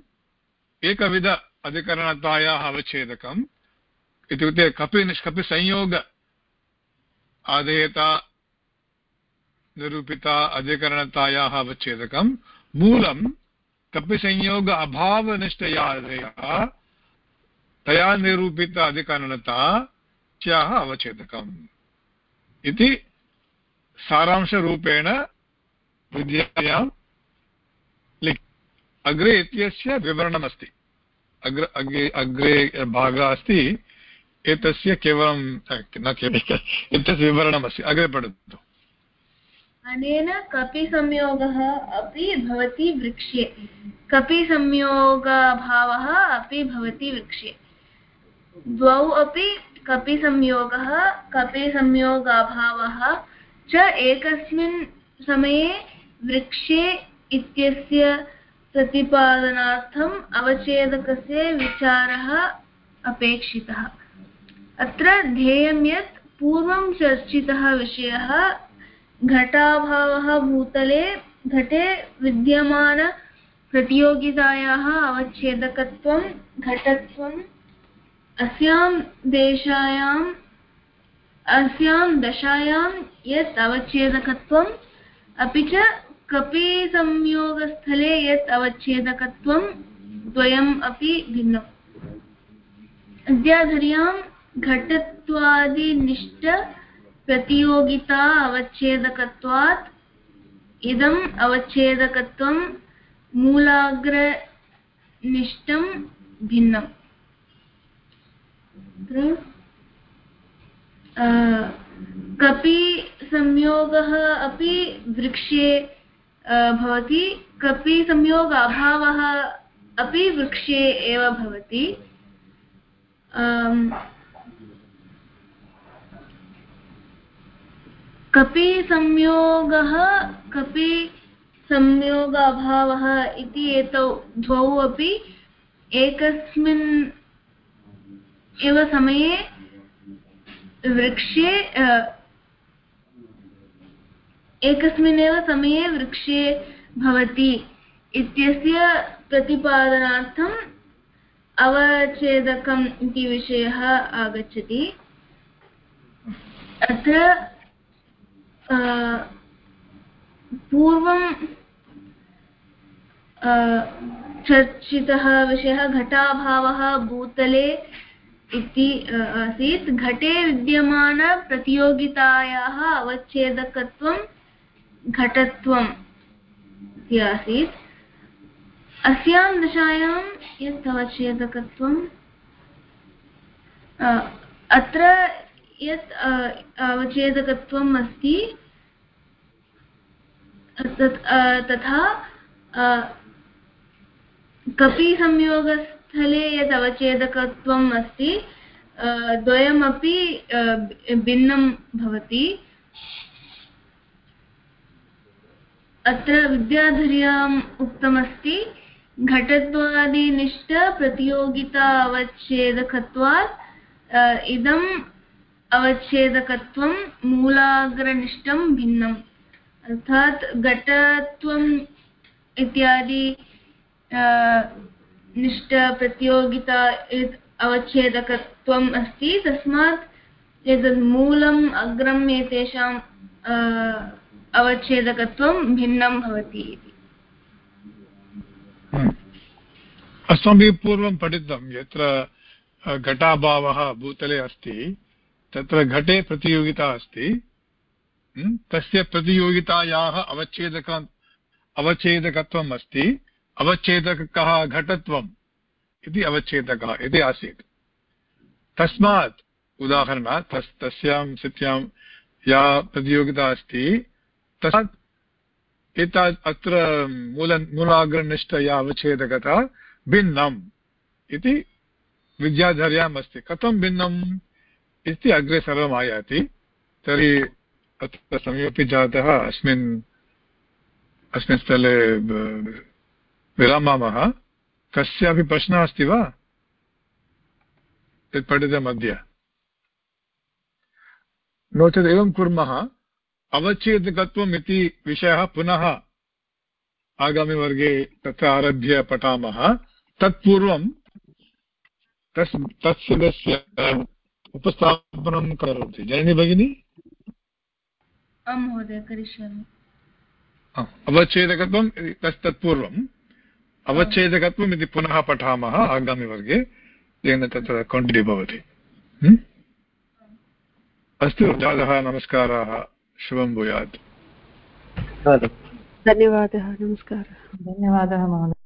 एकविध अधिकरणतायाः अवच्छेदकम् इत्युक्ते कपि निष्कपिसंयोग आधेयता निरूपिता अधिकरणतायाः अवच्छेदकं मूलं कपिसंयोग अभावनिष्ठया आधेयः तया निरूपित अधिकरणता च्याः अवच्छेदकम् इति सारांशरूपेण विद्यायां लिख् अग्रे इत्यस्य विवरणमस्ति। अग्र अग्रे अग्रे भागः अस्ति। एतस्य केवलं न केवलं, एतस्य विवरणमस्ति। अग्रे पठतु अनेन कपिसंयोगः अपि भवति वृक्षे कपिसंयोगभावः अपि भवति वृक्षे द्वौ अपि कपिसंयोगः कपिसंयोगाभावः च एकस्मिन् समये वृक्षे इत्यस्य प्रतिपादनार्थम् अवच्छेदकस्य विचारः अपेक्षितः। अत्र ध्येयं यत् पूर्वं चर्चितः विषयः घटाभावः भूतले घटे विद्यमानप्रतियोगितायाः अवच्छेदकत्वं घटत्वम् अस्यां देशायाम् अस्यां दशायां यत् अवच्छेदकत्वम्, अपि च कपिसंयोगस्थले यत् अवच्छेदकत्वं द्वयम् अपि भिन्नम्। अद्याधर्यां घटत्वादिनिष्ठप्रतियोगिता अवच्छेदकत्वात्, इदम् अवच्छेदकत्वं मूलाग्रनिष्ठं भिन्नम्। कपि संयोगः अपि वृक्षे भवति, कपि संयोग अभावः अपि वृक्षे एव भवति। कपि संयोगः, कपि संयोग अभावः इति एतौ द्वौ अपि, एकस्मिन् एव समये वृक्षे एकस्मिन्नेव समये वृक्षे भवति इत्यस्य प्रतिपादनार्थम् अवच्छेदकम् इति विषयः आगच्छति। अत्र पूर्वं चर्चितः विषयः घटाभावः, भूतले इति आसीत् घटे विद्यमानप्रतियोगितायाः अवच्छेदकत्वं घटत्वम् इति आसीत्। अस्यां दशायां यत् अवच्छेदकत्वम् अत्र यत् अवच्छेदकत्वम् अस्ति तथा कपिसंयोगस्थले यत् अवच्छेदकत्वम् अस्ति द्वयमपि भिन्नं भवति। अत्र विद्याधर्याम् उक्तमस्ति घटत्वादिनिष्ठप्रतियोगिता अवच्छेदकत्वात् इदम् अवच्छेदकत्वं मूलाग्रनिष्ठं भिन्नम्। अर्थात् घटत्वम् इत्यादि निष्ठप्रतियोगिता अवच्छेदकत्वम् अस्ति। तस्मात् एतद् मूलम् अग्रम् एतेषां अवच्छेदकत्वं भिन्नं भवति इति। हम्म। अस्माभिः पूर्वं पठितं। यत्र घटाभावः भूतले अस्ति, तत्र घटे प्रतियोगिता अस्ति। हम्म। तस्य प्रतियोगितायाः अवच्छेदक, अवच्छेदकत्वम् अस्ति। अवच्छेदकः घटत्वम् इति अवच्छेदकः इति आसीत्। तस्मात्, उदाहरणात्, तस्, तस्यां स्थित्यां या प्रतियोगिता अस्ति, तस्मात् एता अत्र मूल मूलाग्रनिष्ठया अवच्छेदकता भिन्नम् इति विद्याधर्याम् अस्ति। कथं भिन्नम् इति अग्रे सर्वम् आयाति। तर्हि अत्र समयोपि जातः अस्मिन् अस्मिन् स्थले विरमामः कस्यापि प्रश्नः अस्ति वा? यत् पठितम् अद्य। नो चेत् एवं कुर्मः अवच्छेदकत्वम् इति विषयः पुनः आगामिवर्गे तत्र आरभ्य पठामः। तत्पूर्वं तस् तत्सदस्य उपस्थापनं करोति। जननी भगिनी? अवच्छेदकत्वं तस् तत्पूर्वम्। अवच्छेदकत्वम् इति पुनः पठामः आगामिवर्गे येन तत्र कण्टिन्यू भवति। अस्तु जातः नमस्काराः। शुभं भूयात्। धन्यवादः नमस्कारः। धन्यवादः महोदय।